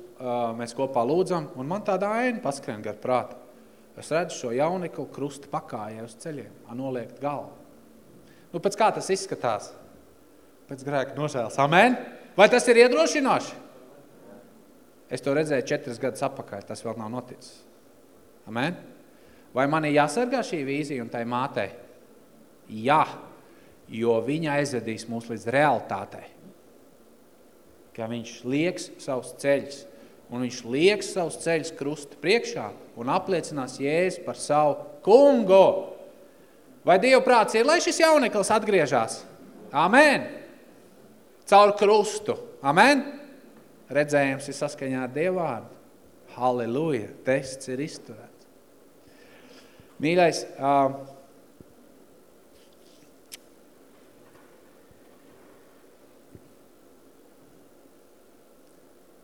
mēs kopā lūdzam, un man tāda aina paskrien gar prātu. Es redzu šo jauniklu krustu pakājē uz ceļiem, noliekt galvu. Nu, pēc kā tas izskatās? Pēc grēka nožēlas. Amen? Vai tas ir iedrošinoši? Es to redzēju četras gadus apakaļ, tas vēl nav noticis. Amen? Vai man ir jāsargā šī vīzija un tai mātei? Jā, jo viņa aizvedīs mūs līdz realitātei. Ka viņš lieks savus ceļus un viņš lieks savus ceļus krustu priekšā un apliecinās Jēzu par savu kungu. Vai Dieva prāts ir, lai šis jauneklis atgriežās? Amen! Caur krustu. Amen! Redzējums ir saskaņā ar Dievu vārdu. Halleluja! Tests ir izturēts. Mīļais, uh,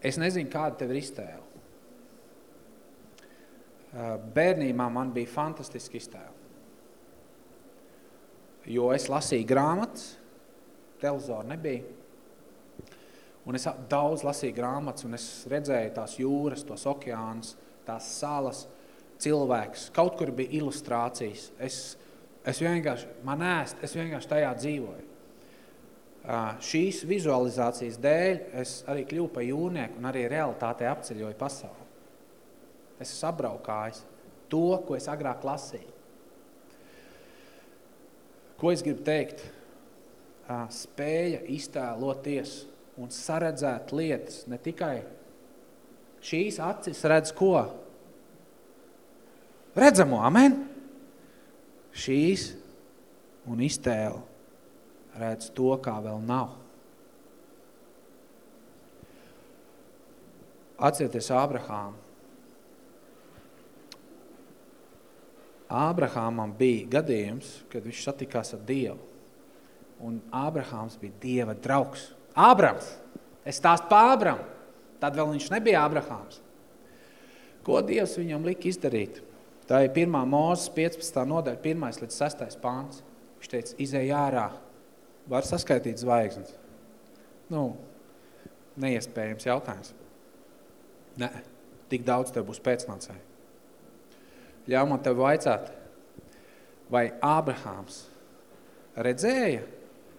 Es nezinu, kāda tev ir iztēle. Bērnībā man bija fantastiski iztēle. Jo es lasīju grāmatas, televizoru nebija. Un es daudz lasīju grāmatas, un es redzēju tās jūras, tos okeānus, tās salas, cilvēkus. Kaut kur bija ilustrācijas. Es, es vienkārši, man ēst, es vienkārši tajā dzīvoju šīs vizualizācijas dēļ es arī kļuvu par jūrnieku un arī realitātē apceļoju pasauli. Es esmu apbraukājis to, ko es agrāk lasīju. Ko es gribu teikt? Spēja iztēloties un saredzēt lietas, ne tikai šīs acis redz ko? Redzamo, amen? Šīs un iztēle redz to, kā vēl nav. Atcerieties Ābrahāmu. Ābrahāmam bija gadījums, kad viņš satikās ar Dievu. Un Ābrahāms bija Dieva draugs. Ābrams! Es stāstu par Ābramu. Tad vēl viņš nebija Ābrahāms. Ko Dievs viņam lika izdarīt? Tā ir 1. mūzes 15. nodaļa, 1. līdz 6. pāns. Viņš teica, izēj ārā, var saskaitīt zvaigznes. Nu, neiespējams jautājums. Nē, tik daudz tev būs pēcnācēji. Ļauj man tev vaicāt, vai Ābrahāms redzēja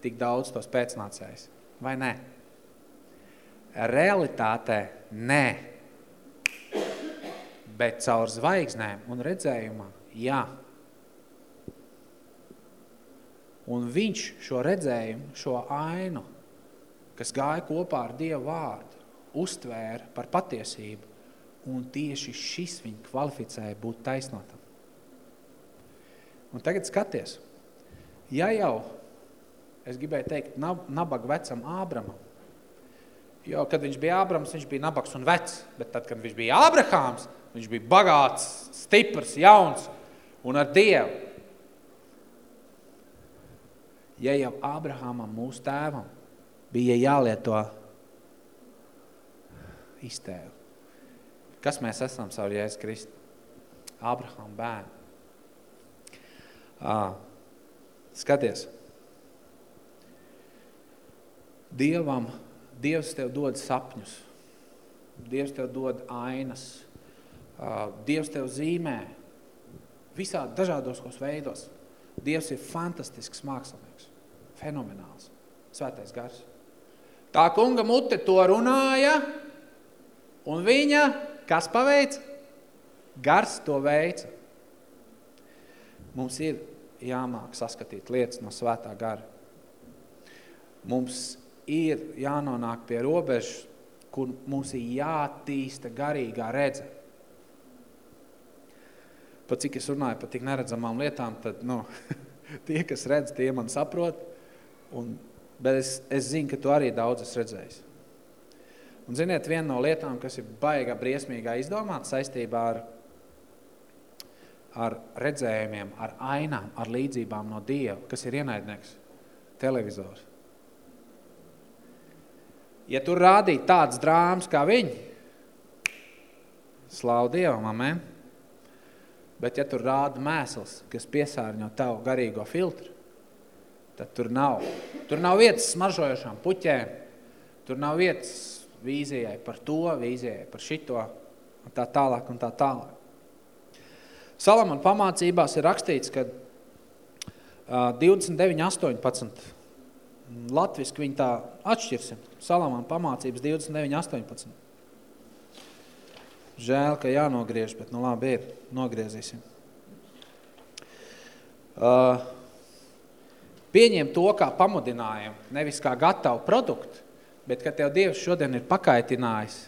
tik daudz tos pēcnācējus, vai nē? Realitātē nē, bet caur zvaigznēm un redzējumā jā. Un viņš šo redzējumu, šo ainu, kas gāja kopā ar Dievu vārdu, uztvēra par patiesību, un tieši šis viņu kvalificēja būt taisnotam. Un tagad skaties, ja jau, es gribēju teikt, nabaga vecam Ābramam, jo, kad viņš bija Ābrams, viņš bija nabaks un vecs, bet tad, kad viņš bija Ābrahāms, viņš bija bagāts, stiprs, jauns un ar Dievu. Ja jau Ābrahamam, mūsu tēvam, bija jālieto iztēvi, Kas mēs esam savu Jēzus Kristu? Abraham bērni. À, skaties. Dievam, Dievs tev dod sapņus. Dievs tev dod ainas. Dievs tev zīmē visā dažādos veidos. Dievs ir fantastisks mākslinieks, fenomenāls, svētais gars. Tā kunga mute to runāja, un viņa Kas paveic? Gars to veica. Mums ir jāmāk saskatīt lietas no svētā gara. Mums ir jānonāk pie robežas, kur mums ir jātīsta garīgā redze. Pat cik es runāju par tik neredzamām lietām, tad nu, <laughs> tie, kas redz, tie man saprot. Un, bet es, es zinu, ka tu arī daudz esi redzējis. Un ziniet, viena no lietām, kas ir baigā briesmīgā izdomāta saistībā ar, ar redzējumiem, ar ainām, ar līdzībām no Dieva, kas ir ienaidnieks, televizors. Ja tur rādīt tāds drāmas kā viņi, slāv Dievam, amen. Bet ja tur rāda mēsls, kas piesārņo tavu garīgo filtru, tad tur nav. Tur nav vietas smaržojošām puķēm, tur nav vietas vīzijai par to, vīzijai par šito, un tā tālāk un tā tālāk. Salamana pamācībās ir rakstīts, ka uh, 29.18. Latviski viņi tā atšķirsim. Salamana pamācības 29.18. Žēl, ka jānogriež, bet nu labi ir, nogriezīsim. Uh, pieņem to kā pamudinājumu, nevis kā gatavu produktu, bet kad tev Dievs šodien ir pakaitinājis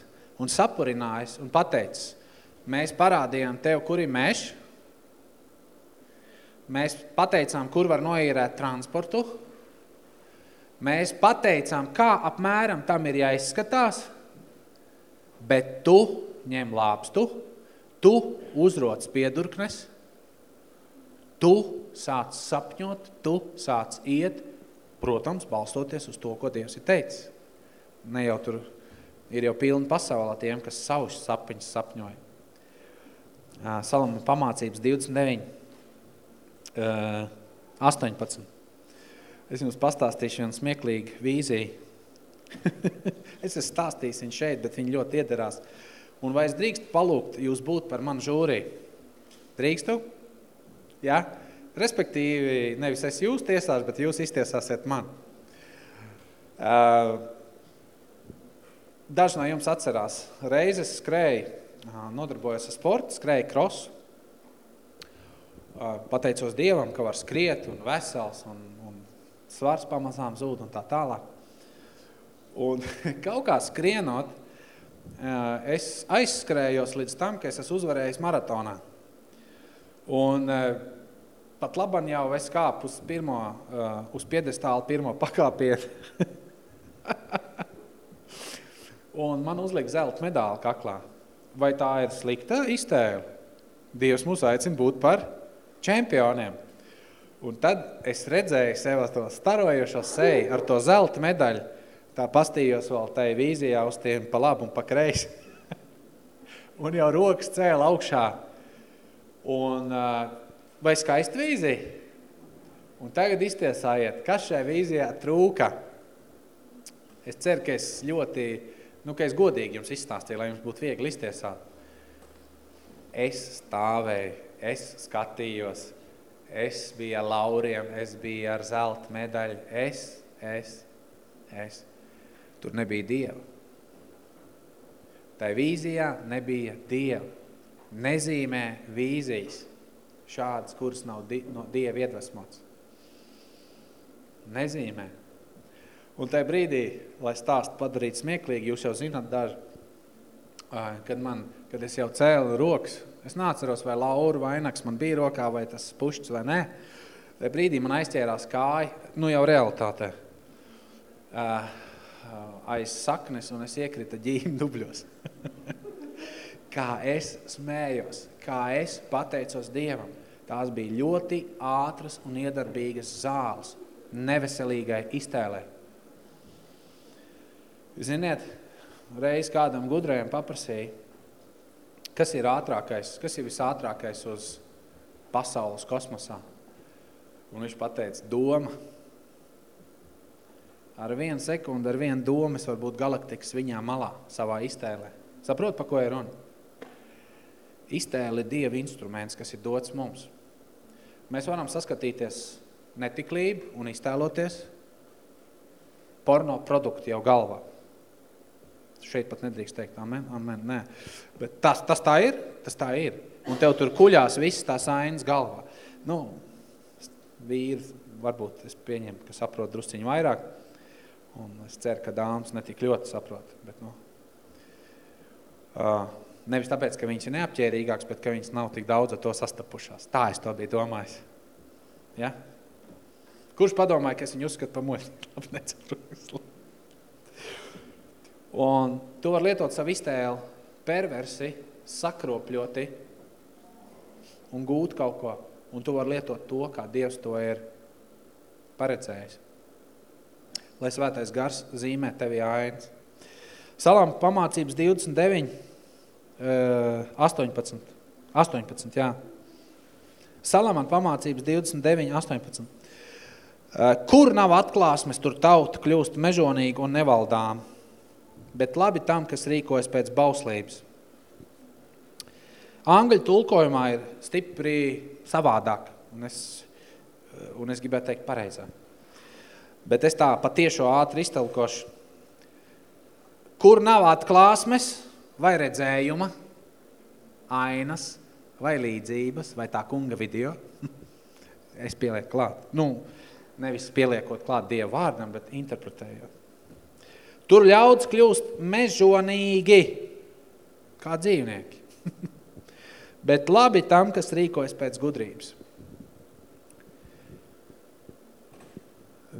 un sapurinājis un pateicis, mēs parādījām tev, kur ir meš, mēs pateicām, kur var noīrēt transportu, mēs pateicām, kā apmēram tam ir jāizskatās, bet tu ņem lāpstu, tu uzroc piedurknes, tu sāc sapņot, tu sāc iet, protams, balstoties uz to, ko Dievs ir teicis. Ne jau tur ir jau pilna pasaulē tiem, kas savus sapņus sapņoja. Salama pamācības 29, 18. Es jums pastāstīšu vienu smieklīgu vīziju. <laughs> es esmu stāstījis viņu šeit, bet viņi ļoti iederās. Un vai es drīkstu palūgt jūs būt par manu žūrī? Drīkstu? Ja? Respektīvi, nevis es jūs tiesās, bet jūs iztiesāsiet man. Daži no jums atcerās, reizes skrēja, nodarbojos ar sportu, skrēja krosu. Pateicos Dievam, ka var skriet un vesels un, un svars pamazām zūd un tā tālāk. Un <laughs> kaut kā skrienot, es aizskrējos līdz tam, ka es esmu uzvarējis maratonā. Un pat laban jau es kāpu uz, pirmo, uz piedestālu pirmo <laughs> pakāpienu. <laughs> un man uzliek zelta medāli kaklā. Vai tā ir slikta iztēle? Dievs mūs aicina būt par čempioniem. Un tad es redzēju sev to starojošo seju ar to zelta medaļu. Tā pastījos vēl tai vīzijā uz tiem pa labu un pa kreisi. <laughs> un jau rokas cēla augšā. Un vai skaista vīzija? Un tagad iztiesājiet, kas šajā vīzijā trūka. Es ceru, ka es ļoti, nu, ka es godīgi jums izstāstīju, lai jums būtu viegli iztiesāt. Es stāvēju, es skatījos, es biju ar lauriem, es biju ar zelta medaļu, es, es, es. Tur nebija Dieva. Tai vīzijā nebija Dieva. Nezīmē vīzijas šādas, kuras nav di no Dieva iedvesmots nezīmē. Un tajā brīdī, lai stāstu padarīt smieklīgi, jūs jau zināt daži, kad, man, kad es jau cēlu rokas, es nāceros, vai Laura vainaks man bija rokā, vai tas pušķis vai nē, tajā brīdī man aizķērās kāja, nu jau realitātē, aiz saknes, un es iekrita ģīm dubļos. <laughs> kā es smējos, kā es pateicos Dievam. Tās bija ļoti ātras un iedarbīgas zāles neveselīgai iztēlē. Ziniet, reiz kādam gudrajam paprasīja, kas ir ātrākais, kas ir visātrākais uz pasaules kosmosā. Un viņš pateica, doma. Ar vienu sekundi, ar vienu domu es varu būt galaktikas viņā malā, savā iztēlē. Saprot, pa ko ir runa? Iztēle ir Dieva instruments, kas ir dots mums. Mēs varam saskatīties netiklību un iztēloties porno produktu jau galvā. Šeit pat nedrīkst teikt amen, amen, nē. Bet tas, tas tā ir, tas tā ir. Un tev tur kuļās viss tās ainas galvā. Nu, vīri, varbūt es pieņemu, ka saprot drusciņu vairāk. Un es ceru, ka dāmas netik ļoti saprot. Bet, nu, uh, nevis tāpēc, ka viņas ir neapķērīgāks, bet ka viņas nav tik daudz ar to sastapušās. Tā es to biju domājis. Ja? Kurš padomāja, ka es viņu uzskatu par muļu? <laughs> Un tu var lietot savu iztēli perversi, sakropļoti un gūt kaut ko. Un tu var lietot to, kā Dievs to ir paredzējis. Lai svētais gars zīmē tevi ainas. Salām pamācības 29, 18. 18, jā. Salaman pamācības 29, 18. Eh, kur nav atklāsmes, tur tauta kļūst mežonīga un nevaldām, bet labi tam, kas rīkojas pēc bauslības. Angļu tulkojumā ir stipri savādāk, un es, eh, un es gribētu teikt pareizāk. Bet es tā patiešo ātri iztelkošu. Kur nav atklāsmes vai redzējuma, ainas vai līdzības, vai tā kunga video, <laughs> es pielieku klāt. Nu, nevis pieliekot klāt Dievu vārdam, bet interpretējot. Tur ļauds kļūst mežonīgi, kā dzīvnieki. <laughs> bet labi tam, kas rīkojas pēc gudrības.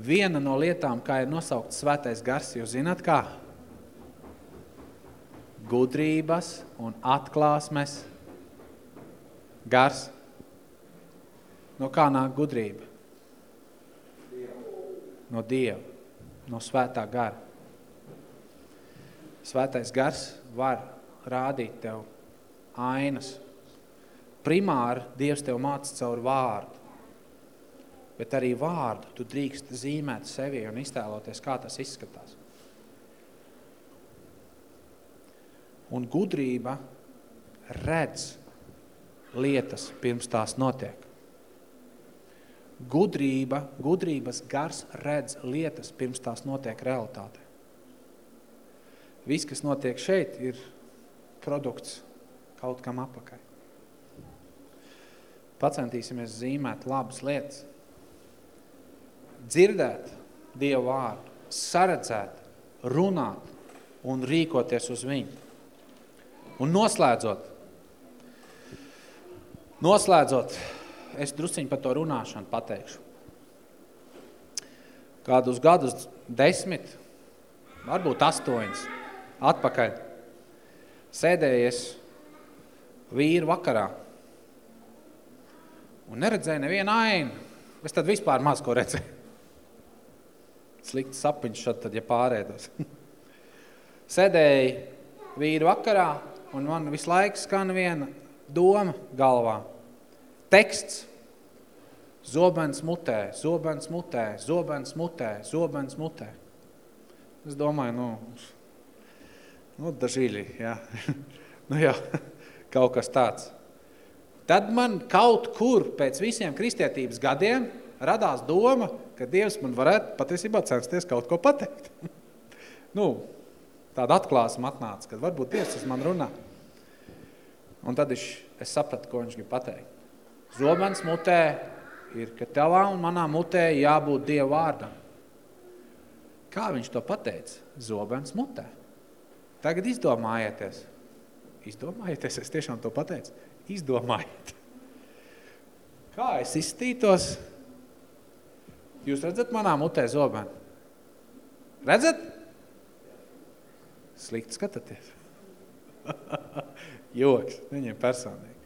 Viena no lietām, kā ir nosaukt svētais gars, jūs zināt kā? Gudrības un atklāsmes gars. No kā nāk gudrība? no Dieva, no svētā gara. Svētais gars var rādīt tev ainas. Primāri Dievs tev māca caur vārdu, bet arī vārdu tu drīkst zīmēt sevi un iztēloties, kā tas izskatās. Un gudrība redz lietas pirms tās notiek. Gudrība, gudrības gars redz lietas, pirms tās notiek realitātē. Viss, kas notiek šeit, ir produkts kaut kam apakai. Pacentīsimies zīmēt labas lietas. Dzirdēt Dievu vārdu, saredzēt, runāt un rīkoties uz viņu. Un noslēdzot, noslēdzot, es drusciņi par to runāšanu pateikšu. Kādus gadus desmit, varbūt astoņas, atpakaļ. Sēdējies vīru vakarā un neredzēju nevienu ainu. Es tad vispār maz ko redzēju. Slikts sapiņš šad tad, ja pārēdos. <laughs> Sēdēju vīru vakarā un man visu laiku skan viena doma galvā. Teksts. Zobens mutē, zobens mutē, zobens mutē, zobens mutē. Es domāju, nu, nu dažīļi, jā. <laughs> nu jā, <laughs> kaut kas tāds. Tad man kaut kur pēc visiem kristietības gadiem radās doma, ka Dievs man varētu patiesībā censties kaut ko pateikt. <laughs> nu, tāda atklāsuma atnāca, kad varbūt Dievs uz man runā. Un tad es, es sapratu, ko viņš grib pateikt. Zobens mutē ir, ka tavā un manā mutē jābūt Dieva vārdam. Kā viņš to pateica? Zobens mutē. Tagad izdomājieties. Izdomājieties, es tiešām to pateicu. Izdomājiet. Kā es izstītos? Jūs redzat manā mutē zobenu? Redzat? Slikti skatāties. <laughs> Joks, viņiem personīgi.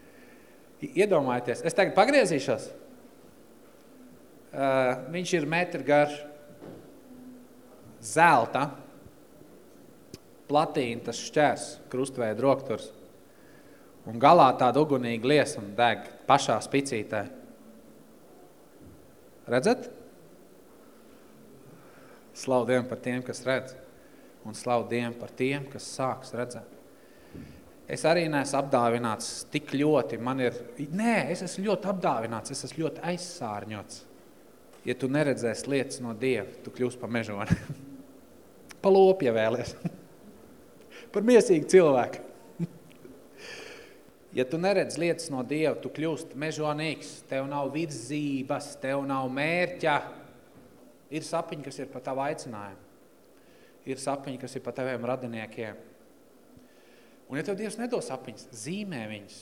Iedomājieties, es tagad pagriezīšos. Uh, viņš ir metri garš. Zelta. Platīna, tas šķērs, krustveida rokturs. Un galā tāda ugunīga liesma deg pašā spicītē. Redzat? Slavu Dievu par tiem, kas redz. Un slavu Dievu par tiem, kas sāks redzēt. Es arī neesmu apdāvināts tik ļoti, man ir, nē, es esmu ļoti apdāvināts, es esmu ļoti aizsārņots. Ja tu neredzēsi lietas no Dieva, tu kļūsi <laughs> pa mežoni. pa lopu, ja vēlies. <laughs> par miesīgu cilvēku. <laughs> ja tu neredz lietas no Dieva, tu kļūsti mežonīgs, tev nav virzības, tev nav mērķa. Ir sapiņi, kas ir pa tavu aicinājumu. Ir sapiņi, kas ir pa taviem radiniekiem Un ja tev Dievs nedos sapņus, zīmē viņus.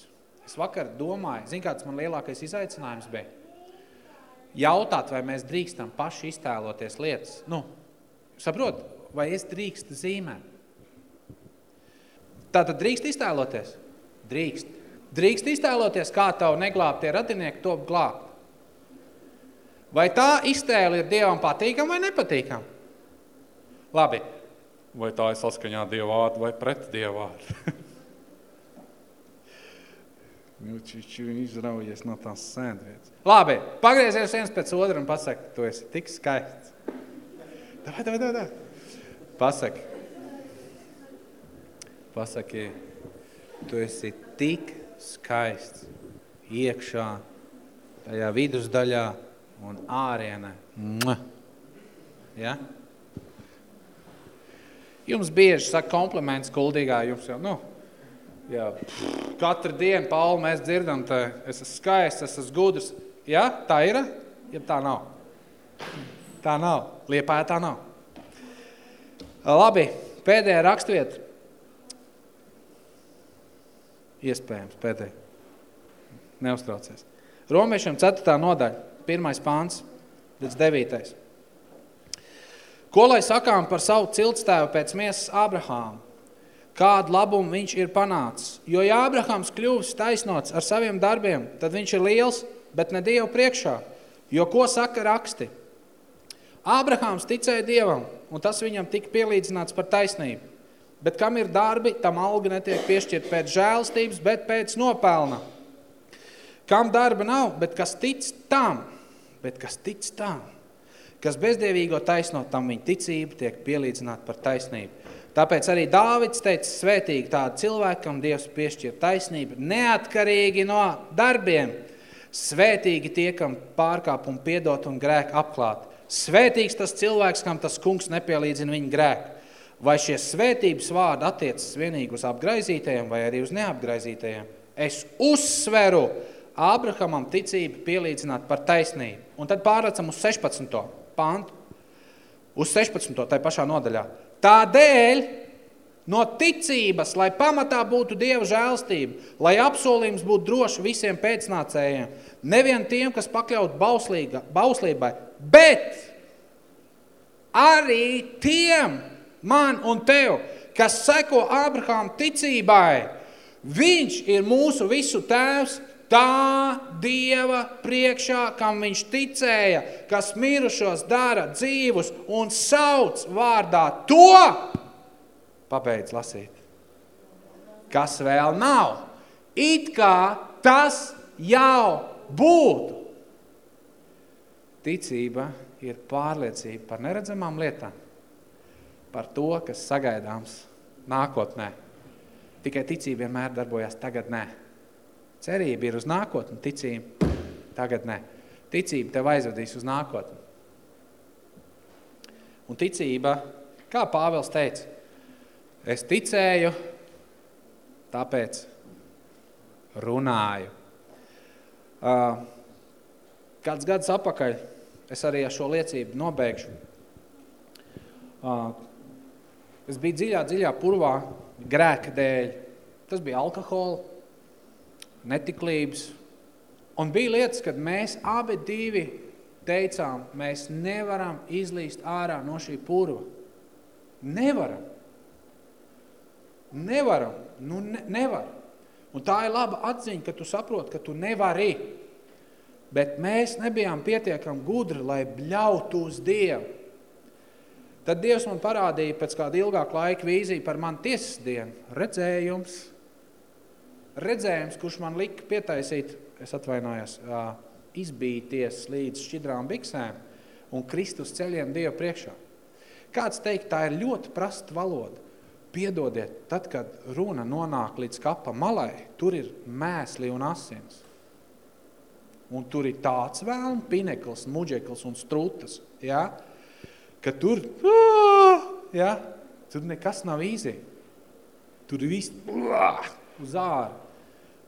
Es vakar domāju, zin kāds man lielākais izaicinājums bija? Jautāt, vai mēs drīkstam paši iztēloties lietas. Nu, saprot, vai es drīkstu zīmēt? Tātad drīkst iztēloties? Drīkst. Drīkst iztēloties, kā tavu neglābtie radinieki top glābt. Vai tā iztēle ir Dievam patīkama vai nepatīkama? Labi, Vai tā ir saskaņā Dieva vārdu vai pret Dieva vārdu? <laughs> Nu, Viņš izraujies no tās sēdvietas. Labi, pagriezies viens pēc otra un pasaki, tu esi tik skaists. Davai, davai, davai, davai. Pasaki. Pasaki, tu esi tik skaists iekšā, tajā vidusdaļā un ārienē. Ja? Jums bieži saka kompliments kuldīgā, jums jau, nu, jā, katru dienu, Pauli, mēs dzirdam, te, es esmu skaists, es esmu gudrs. Jā, tā ir, ja tā nav. Tā nav, liepā tā nav. Labi, pēdējā rakstvieta. Iespējams, pēdējā. Neuztraucies. Romiešiem 4. nodaļa, 1. pāns, līdz 9. Ko lai sakām par savu ciltstēvu pēc miesas Abrahāmu? Kādu labumu viņš ir panācis? Jo ja Abrahams kļuvis taisnots ar saviem darbiem, tad viņš ir liels, bet ne Dievu priekšā. Jo ko saka raksti? Abrahāms ticēja Dievam, un tas viņam tika pielīdzināts par taisnību. Bet kam ir darbi, tam alga netiek piešķirt pēc žēlstības, bet pēc nopelna. Kam darba nav, bet kas tic tam, bet kas tic tam, kas bezdievīgo taisnot, tam viņa ticība tiek pielīdzināta par taisnību. Tāpēc arī Dāvids teica, svētīgi tādu cilvēkam Dievs piešķir taisnību, neatkarīgi no darbiem. Svētīgi tie, kam pārkāpumu piedot un grēku apklāt. Svētīgs tas cilvēks, kam tas kungs nepielīdzina viņa grēku. Vai šie svētības vārdi attiecas vienīgi uz apgraizītajiem vai arī uz neapgraizītajiem? Es uzsveru Ābrahamam ticību pielīdzināt par taisnību. Un tad pārlecam uz 16 pantu, uz 16. tai pašā nodaļā. Tādēļ no ticības, lai pamatā būtu Dieva žēlstība, lai apsolījums būtu droši visiem pēcnācējiem, nevien tiem, kas pakļaut bauslībai, bet arī tiem man un tev, kas seko Abrahām ticībai, viņš ir mūsu visu tēvs, tā Dieva priekšā, kam viņš ticēja, kas mirušos dara dzīvus un sauc vārdā to, pabeidz lasīt, kas vēl nav. It kā tas jau būtu. Ticība ir pārliecība par neredzamām lietām, par to, kas sagaidāms nākotnē. Tikai ticība vienmēr darbojas tagad nē. Cerība ir uz nākotni, ticība tagad nē. Ticība tev aizvedīs uz nākotni. Un ticība, kā Pāvils teica, es ticēju, tāpēc runāju. Kāds gads apakaļ es arī ar šo liecību nobeigšu. Es biju dziļā, dziļā purvā grēka dēļ. Tas bija alkohola, netiklības. Un bija lietas, kad mēs abi divi teicām, mēs nevaram izlīst ārā no šī purva. Nevaram. Nevaram. Nu, ne, nevar. Un tā ir laba atziņa, ka tu saproti, ka tu nevari. Bet mēs nebijām pietiekami gudri, lai bļautu uz Dievu. Tad Dievs man parādīja pēc kāda ilgāka laika vīziju par manu tiesas dienu. Redzējums, redzējums, kurš man lika pietaisīt, es atvainojos, izbīties līdz šķidrām biksēm un Kristus ceļiem Dievu priekšā. Kāds teikt, tā ir ļoti prasta valoda. Piedodiet, tad, kad runa nonāk līdz kapa malai, tur ir mēsli un asins. Un tur ir tāds vēlm, pinekls, muģekls un strutas, ja? ka tur, ja? tur nekas nav īzi. Tur viss uz āru.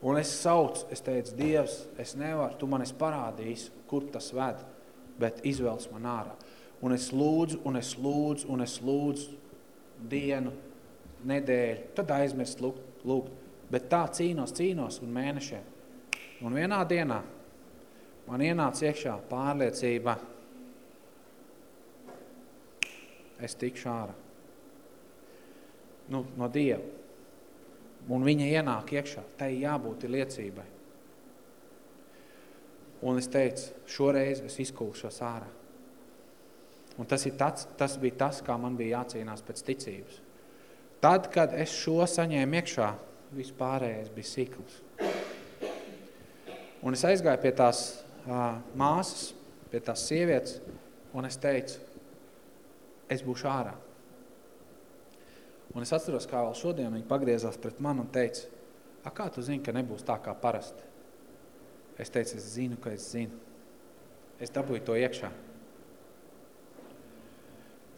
Un es saucu, es teicu, Dievs, es nevaru, tu man esi parādījis, kur tas ved, bet izvēls man ārā. Un es lūdzu, un es lūdzu, un es lūdzu dienu, nedēļu, tad aizmirst lūgt, lūgt. Bet tā cīnos, cīnos un mēnešiem. Un vienā dienā man ienāca iekšā pārliecība, es tikšu ārā. Nu, no Dieva un viņa ienāk iekšā, tai jābūt liecībai. Un es teicu, šoreiz es izkulšos ārā. Un tas, ir tāds, tas bija tas, kā man bija jācīnās pēc ticības. Tad, kad es šo saņēmu iekšā, vispārējais bija sīkums. Un es aizgāju pie tās uh, māsas, pie tās sievietes, un es teicu, es būšu ārā. Un es atceros, kā vēl šodien viņi pagriezās pret mani un teica, a kā tu zini, ka nebūs tā kā parasti? Es teicu, es zinu, ka es zinu. Es dabūju to iekšā.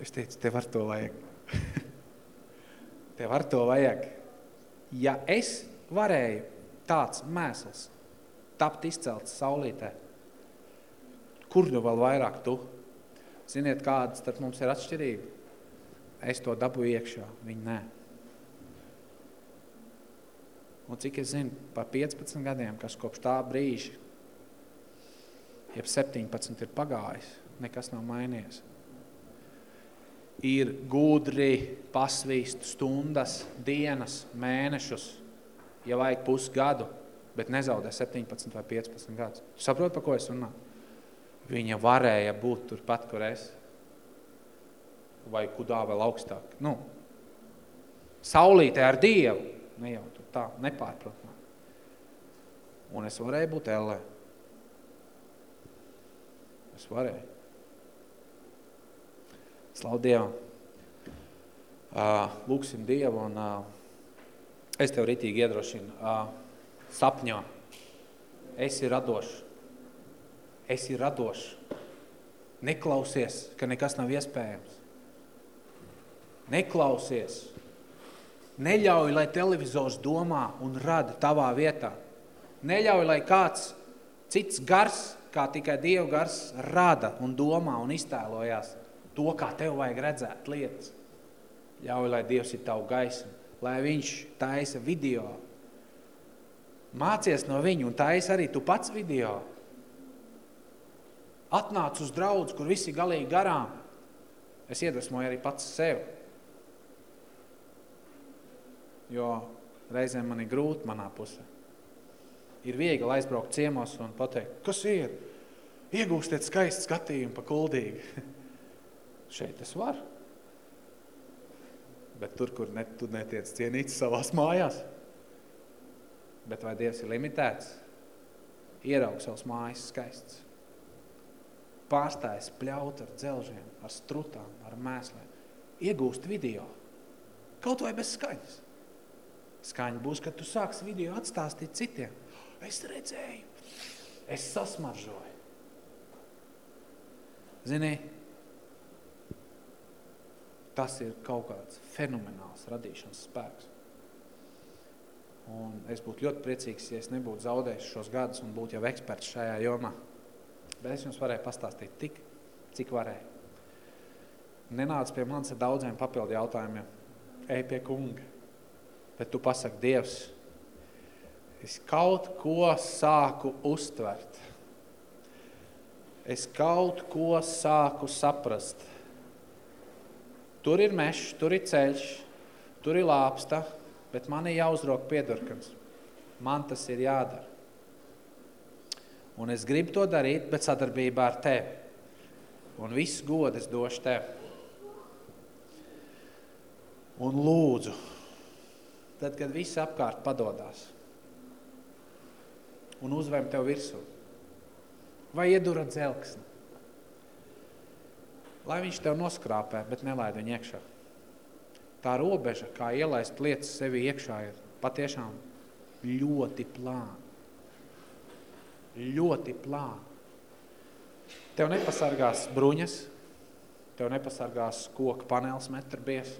Es teicu, tev ar to vajag. <laughs> tev ar to vajag. Ja es varēju tāds mēsls tapt izcelts saulītē, kur nu vēl vairāk tu? Ziniet, kādas tad mums ir atšķirība? Es to dabūju iekšā, viņi nē. Un cik es zinu, par 15 gadiem, kas kopš tā brīža, jeb 17 ir pagājis, nekas nav mainījies. Ir gudri pasvīst stundas, dienas, mēnešus, ja vajag pusgadu, bet nezaudē 17 vai 15 gadus. Tu saproti, pa ko es runāju? Viņa varēja būt turpat, kur es vai kudā vēl augstāk. Nu, saulītē ar Dievu, ne jau tur tā, nepārprotamā. Un es varēju būt ellē. Es varēju. Slavu Dievam. Uh, lūksim Dievu un uh, es tev ritīgi iedrošinu. Uh, sapņo. Esi radošs. Esi radošs. Neklausies, ka nekas nav iespējams. Neklausies. Neļauj, lai televizors domā un rada tavā vietā. Neļauj, lai kāds cits gars, kā tikai Dieva gars, rada un domā un iztēlojās to, kā tev vajag redzēt lietas. Ļauj, lai Dievs ir tavu gaismu, lai viņš taisa video. Mācies no viņu un taisa arī tu pats video. Atnāc uz draudz, kur visi galīgi garām. Es iedvesmoju arī pats sevi. Jo reizēm man ir grūti manā pusē. Ir viegli aizbraukt ciemos un pateikt, kas ir? Iegūstiet skaistu skatījumu pa kuldīgi. <laughs> Šeit es varu. Bet tur, kur ne, tu netiec cienīts savās mājās. Bet vai Dievs ir limitēts? Ieraug savas mājas skaists. Pārstājas pļaut ar dzelžiem, ar strutām, ar mēsliem. Iegūst video. Kaut vai bez skaņas. Skaņa būs, kad tu sāks video atstāstīt citiem. Es redzēju, es sasmaržoju. Zini, tas ir kaut kāds fenomenāls radīšanas spēks. Un es būtu ļoti priecīgs, ja es nebūtu zaudējis šos gadus un būtu jau eksperts šajā jomā. Bet es jums varēju pastāstīt tik, cik varēju. Nenāc pie manis ar daudziem papildu jautājumiem. Ej pie kunga. Bet tu pasaki, Dievs, es kaut ko sāku uztvert. Es kaut ko sāku saprast. Tur ir mešs, tur ir ceļš, tur ir lāpsta, bet man ir jāuzrok piedurkans. Man tas ir jādara. Un es gribu to darīt, bet sadarbībā ar tevi. Un visu godu es došu tev. Un lūdzu, tad, kad viss apkārt padodās un uzvēm tev virsū, vai iedura dzelksni, lai viņš tev noskrāpē, bet nelaid viņu iekšā. Tā robeža, kā ielaist lietas sevi iekšā, ir patiešām ļoti plāna. Ļoti plāna. Tev nepasargās bruņas, tev nepasargās koka panels metrbies,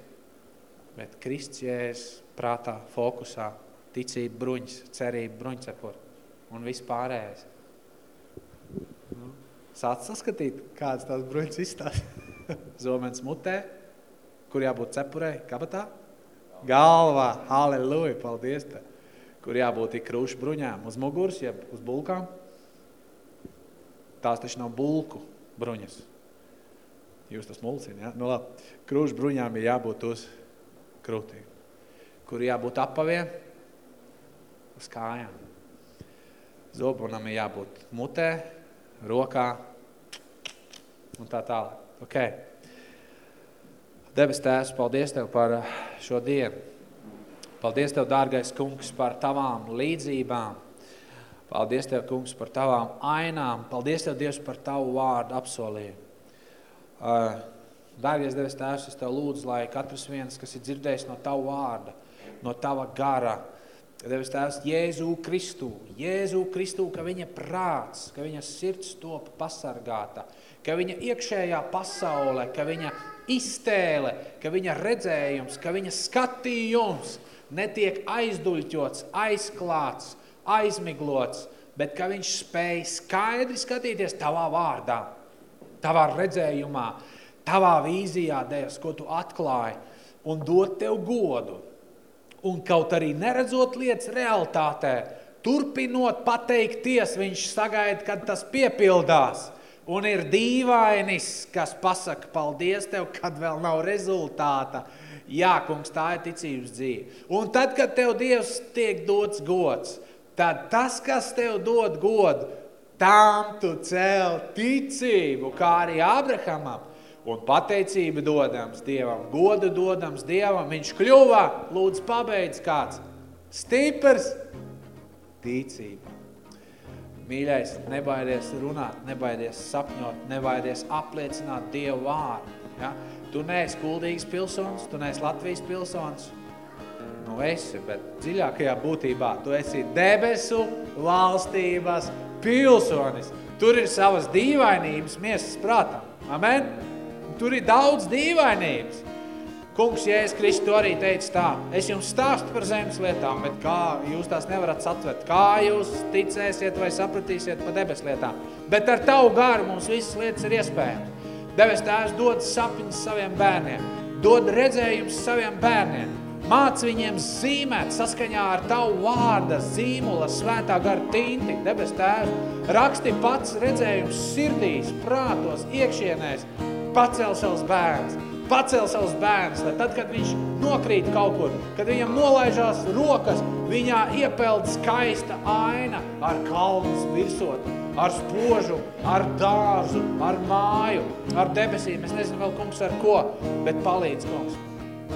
bet Krists jēs prātā, fokusā, ticība bruņas, cerība bruņcepur un viss pārējais. Sāc saskatīt, kādas tās bruņas izstāsta. <laughs> Zomens mutē, kur jābūt cepurei, kabatā? Galvā, halleluja, paldies te. Kur jābūt ik krūšu bruņām, uz muguras, jeb uz bulkām. Tās taču nav bulku bruņas. Jūs tas mulcina, ja? Nu labi, krūšu bruņām ir jābūt uz krūtīm. Kur jābūt apaviem? Uz kājām. Zobunam ir jābūt mutē, rokā un tā tālāk. Okay. Debes Tēvs, paldies Tev par šo dienu. Paldies Tev, dārgais kungs, par Tavām līdzībām. Paldies Tev, kungs, par Tavām ainām. Paldies Tev, Dievs, par Tavu vārdu apsolījumu. Uh, dārgais Devis Tēvs, es Tev lūdzu, lai katrs viens, kas ir dzirdējis no Tavu vārda, no Tava gara, Devis Tēvs Jēzu Kristu, Jēzu Kristu, ka viņa prāts, ka viņa sirds top pasargāta, ka viņa iekšējā pasaule, ka viņa iztēle, ka viņa redzējums, ka viņa skatījums netiek aizduļķots, aizklāts, aizmiglots, bet ka viņš spēj skaidri skatīties tavā vārdā, tavā redzējumā, tavā vīzijā, Dievs, ko tu atklāji, un dot tev godu, un kaut arī neredzot lietas realitātē, turpinot pateikties, viņš sagaida, kad tas piepildās. Un ir dīvainis, kas pasaka paldies tev, kad vēl nav rezultāta. Jā, kungs, tā ir ticības dzīve. Un tad, kad tev Dievs tiek dots gods, tad tas, kas tev dod godu, tām tu cēl ticību, kā arī Abrahamam un pateicību dodams Dievam, godu dodams Dievam, viņš kļuva, lūdzu pabeidz kāds, stiprs ticība. Mīļais, nebaidies runāt, nebaidies sapņot, nebaidies apliecināt Dievu vārdu. Ja? Tu neesi kuldīgs pilsonis, tu neesi Latvijas pilsonis, nu esi, bet dziļākajā būtībā tu esi debesu valstības pilsonis. Tur ir savas dīvainības miesas prātām. Amen? Tur ir daudz dīvainības. Kungs, Jēzus Kristu arī teica tā, es jums stāstu par zemes lietām, bet kā jūs tās nevarat satvert, kā jūs ticēsiet vai sapratīsiet par debes lietām. Bet ar tavu garu mums visas lietas ir iespējams. Debes tēvs dod sapņus saviem bērniem, dod redzējums saviem bērniem, māc viņiem zīmēt saskaņā ar tavu vārda zīmula svētā gara tinti, debes tēvs, raksti pats redzējums sirdīs, prātos, iekšienēs, pacel savus bērns, pacēl savus bērnus, lai tad, kad viņš nokrīt kaut kur, kad viņam nolaižās rokas, viņā iepeld skaista aina ar kalnas virsot, ar spožu, ar dārzu, ar māju, ar debesīm. Es nezinu vēl, kungs, ar ko, bet palīdz, kungs.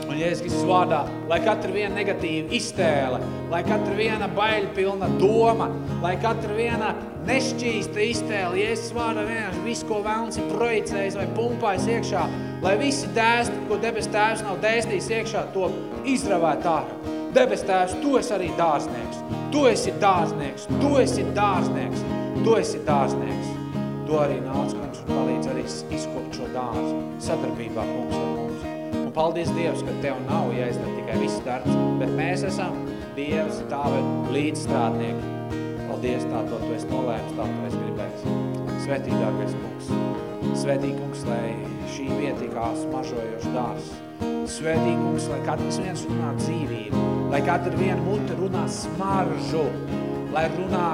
Un Jēzus Kristus vārdā, lai katra viena negatīva iztēle, lai katra viena baļpilna doma, lai katra viena nešķīsta iztēle, Jēzus vārdā vienkārši visu, ko vēlns ir projicējis vai pumpājis iekšā, lai visi dēsti, ko debes tēvs nav dēstījis iekšā, to izravēt ārā. Debes tēvs, tu esi arī dārznieks, tu esi dārznieks, tu esi dārznieks, tu esi dārznieks. Tu arī nāc, kungs, un palīdz arī izkopt šo dārzu sadarbībā, kungs, ar mums. Un paldies Dievs, ka Tev nav jāizdara tikai viss darbs, bet mēs esam Dievs, Tāvi līdzstrādnieki. Paldies, tā to Tu esi nolēms, tā to esi gribējis. Svetī, dārgais kungs. Svetī, kungs, lai šī vieta kā smažojošs dārs. Svetī, kungs, lai katrs viens runā dzīvību, lai katra viena mute runā smaržu, lai runā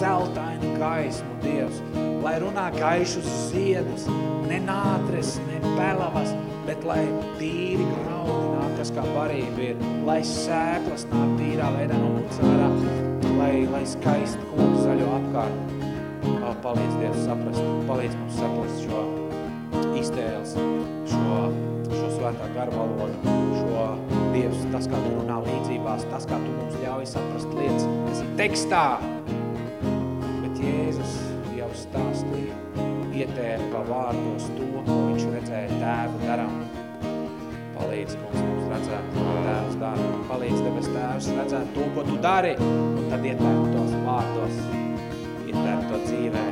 zeltainu gaismu, Dievs, lai runā gaišus ziedus, ne nātres, ne pelavas, bet lai tīri graudi nāk, kas kā barība ir, lai sēklas nāk tīrā veidā no mums ārā, lai, lai skaisti kungs zaļo apkārt. Palīdz Dievs saprast, palīdz mums saprast šo iztēles, šo, šo svētā gara valodu, šo Dievs, tas, kā tu runā līdzībās, tas, kā tu mums ļauj saprast lietas, kas ir tekstā. Bet Jēzus jau stāstīja, ietērpa vārdos to, ko viņš redzēja tēvu darām. Palīdz mums, mums redzēt, ko tēvs dara. Palīdz debes tēvs redzēt to, ko tu dari, un tad ietērp tos vārdos, ietērp to dzīvē,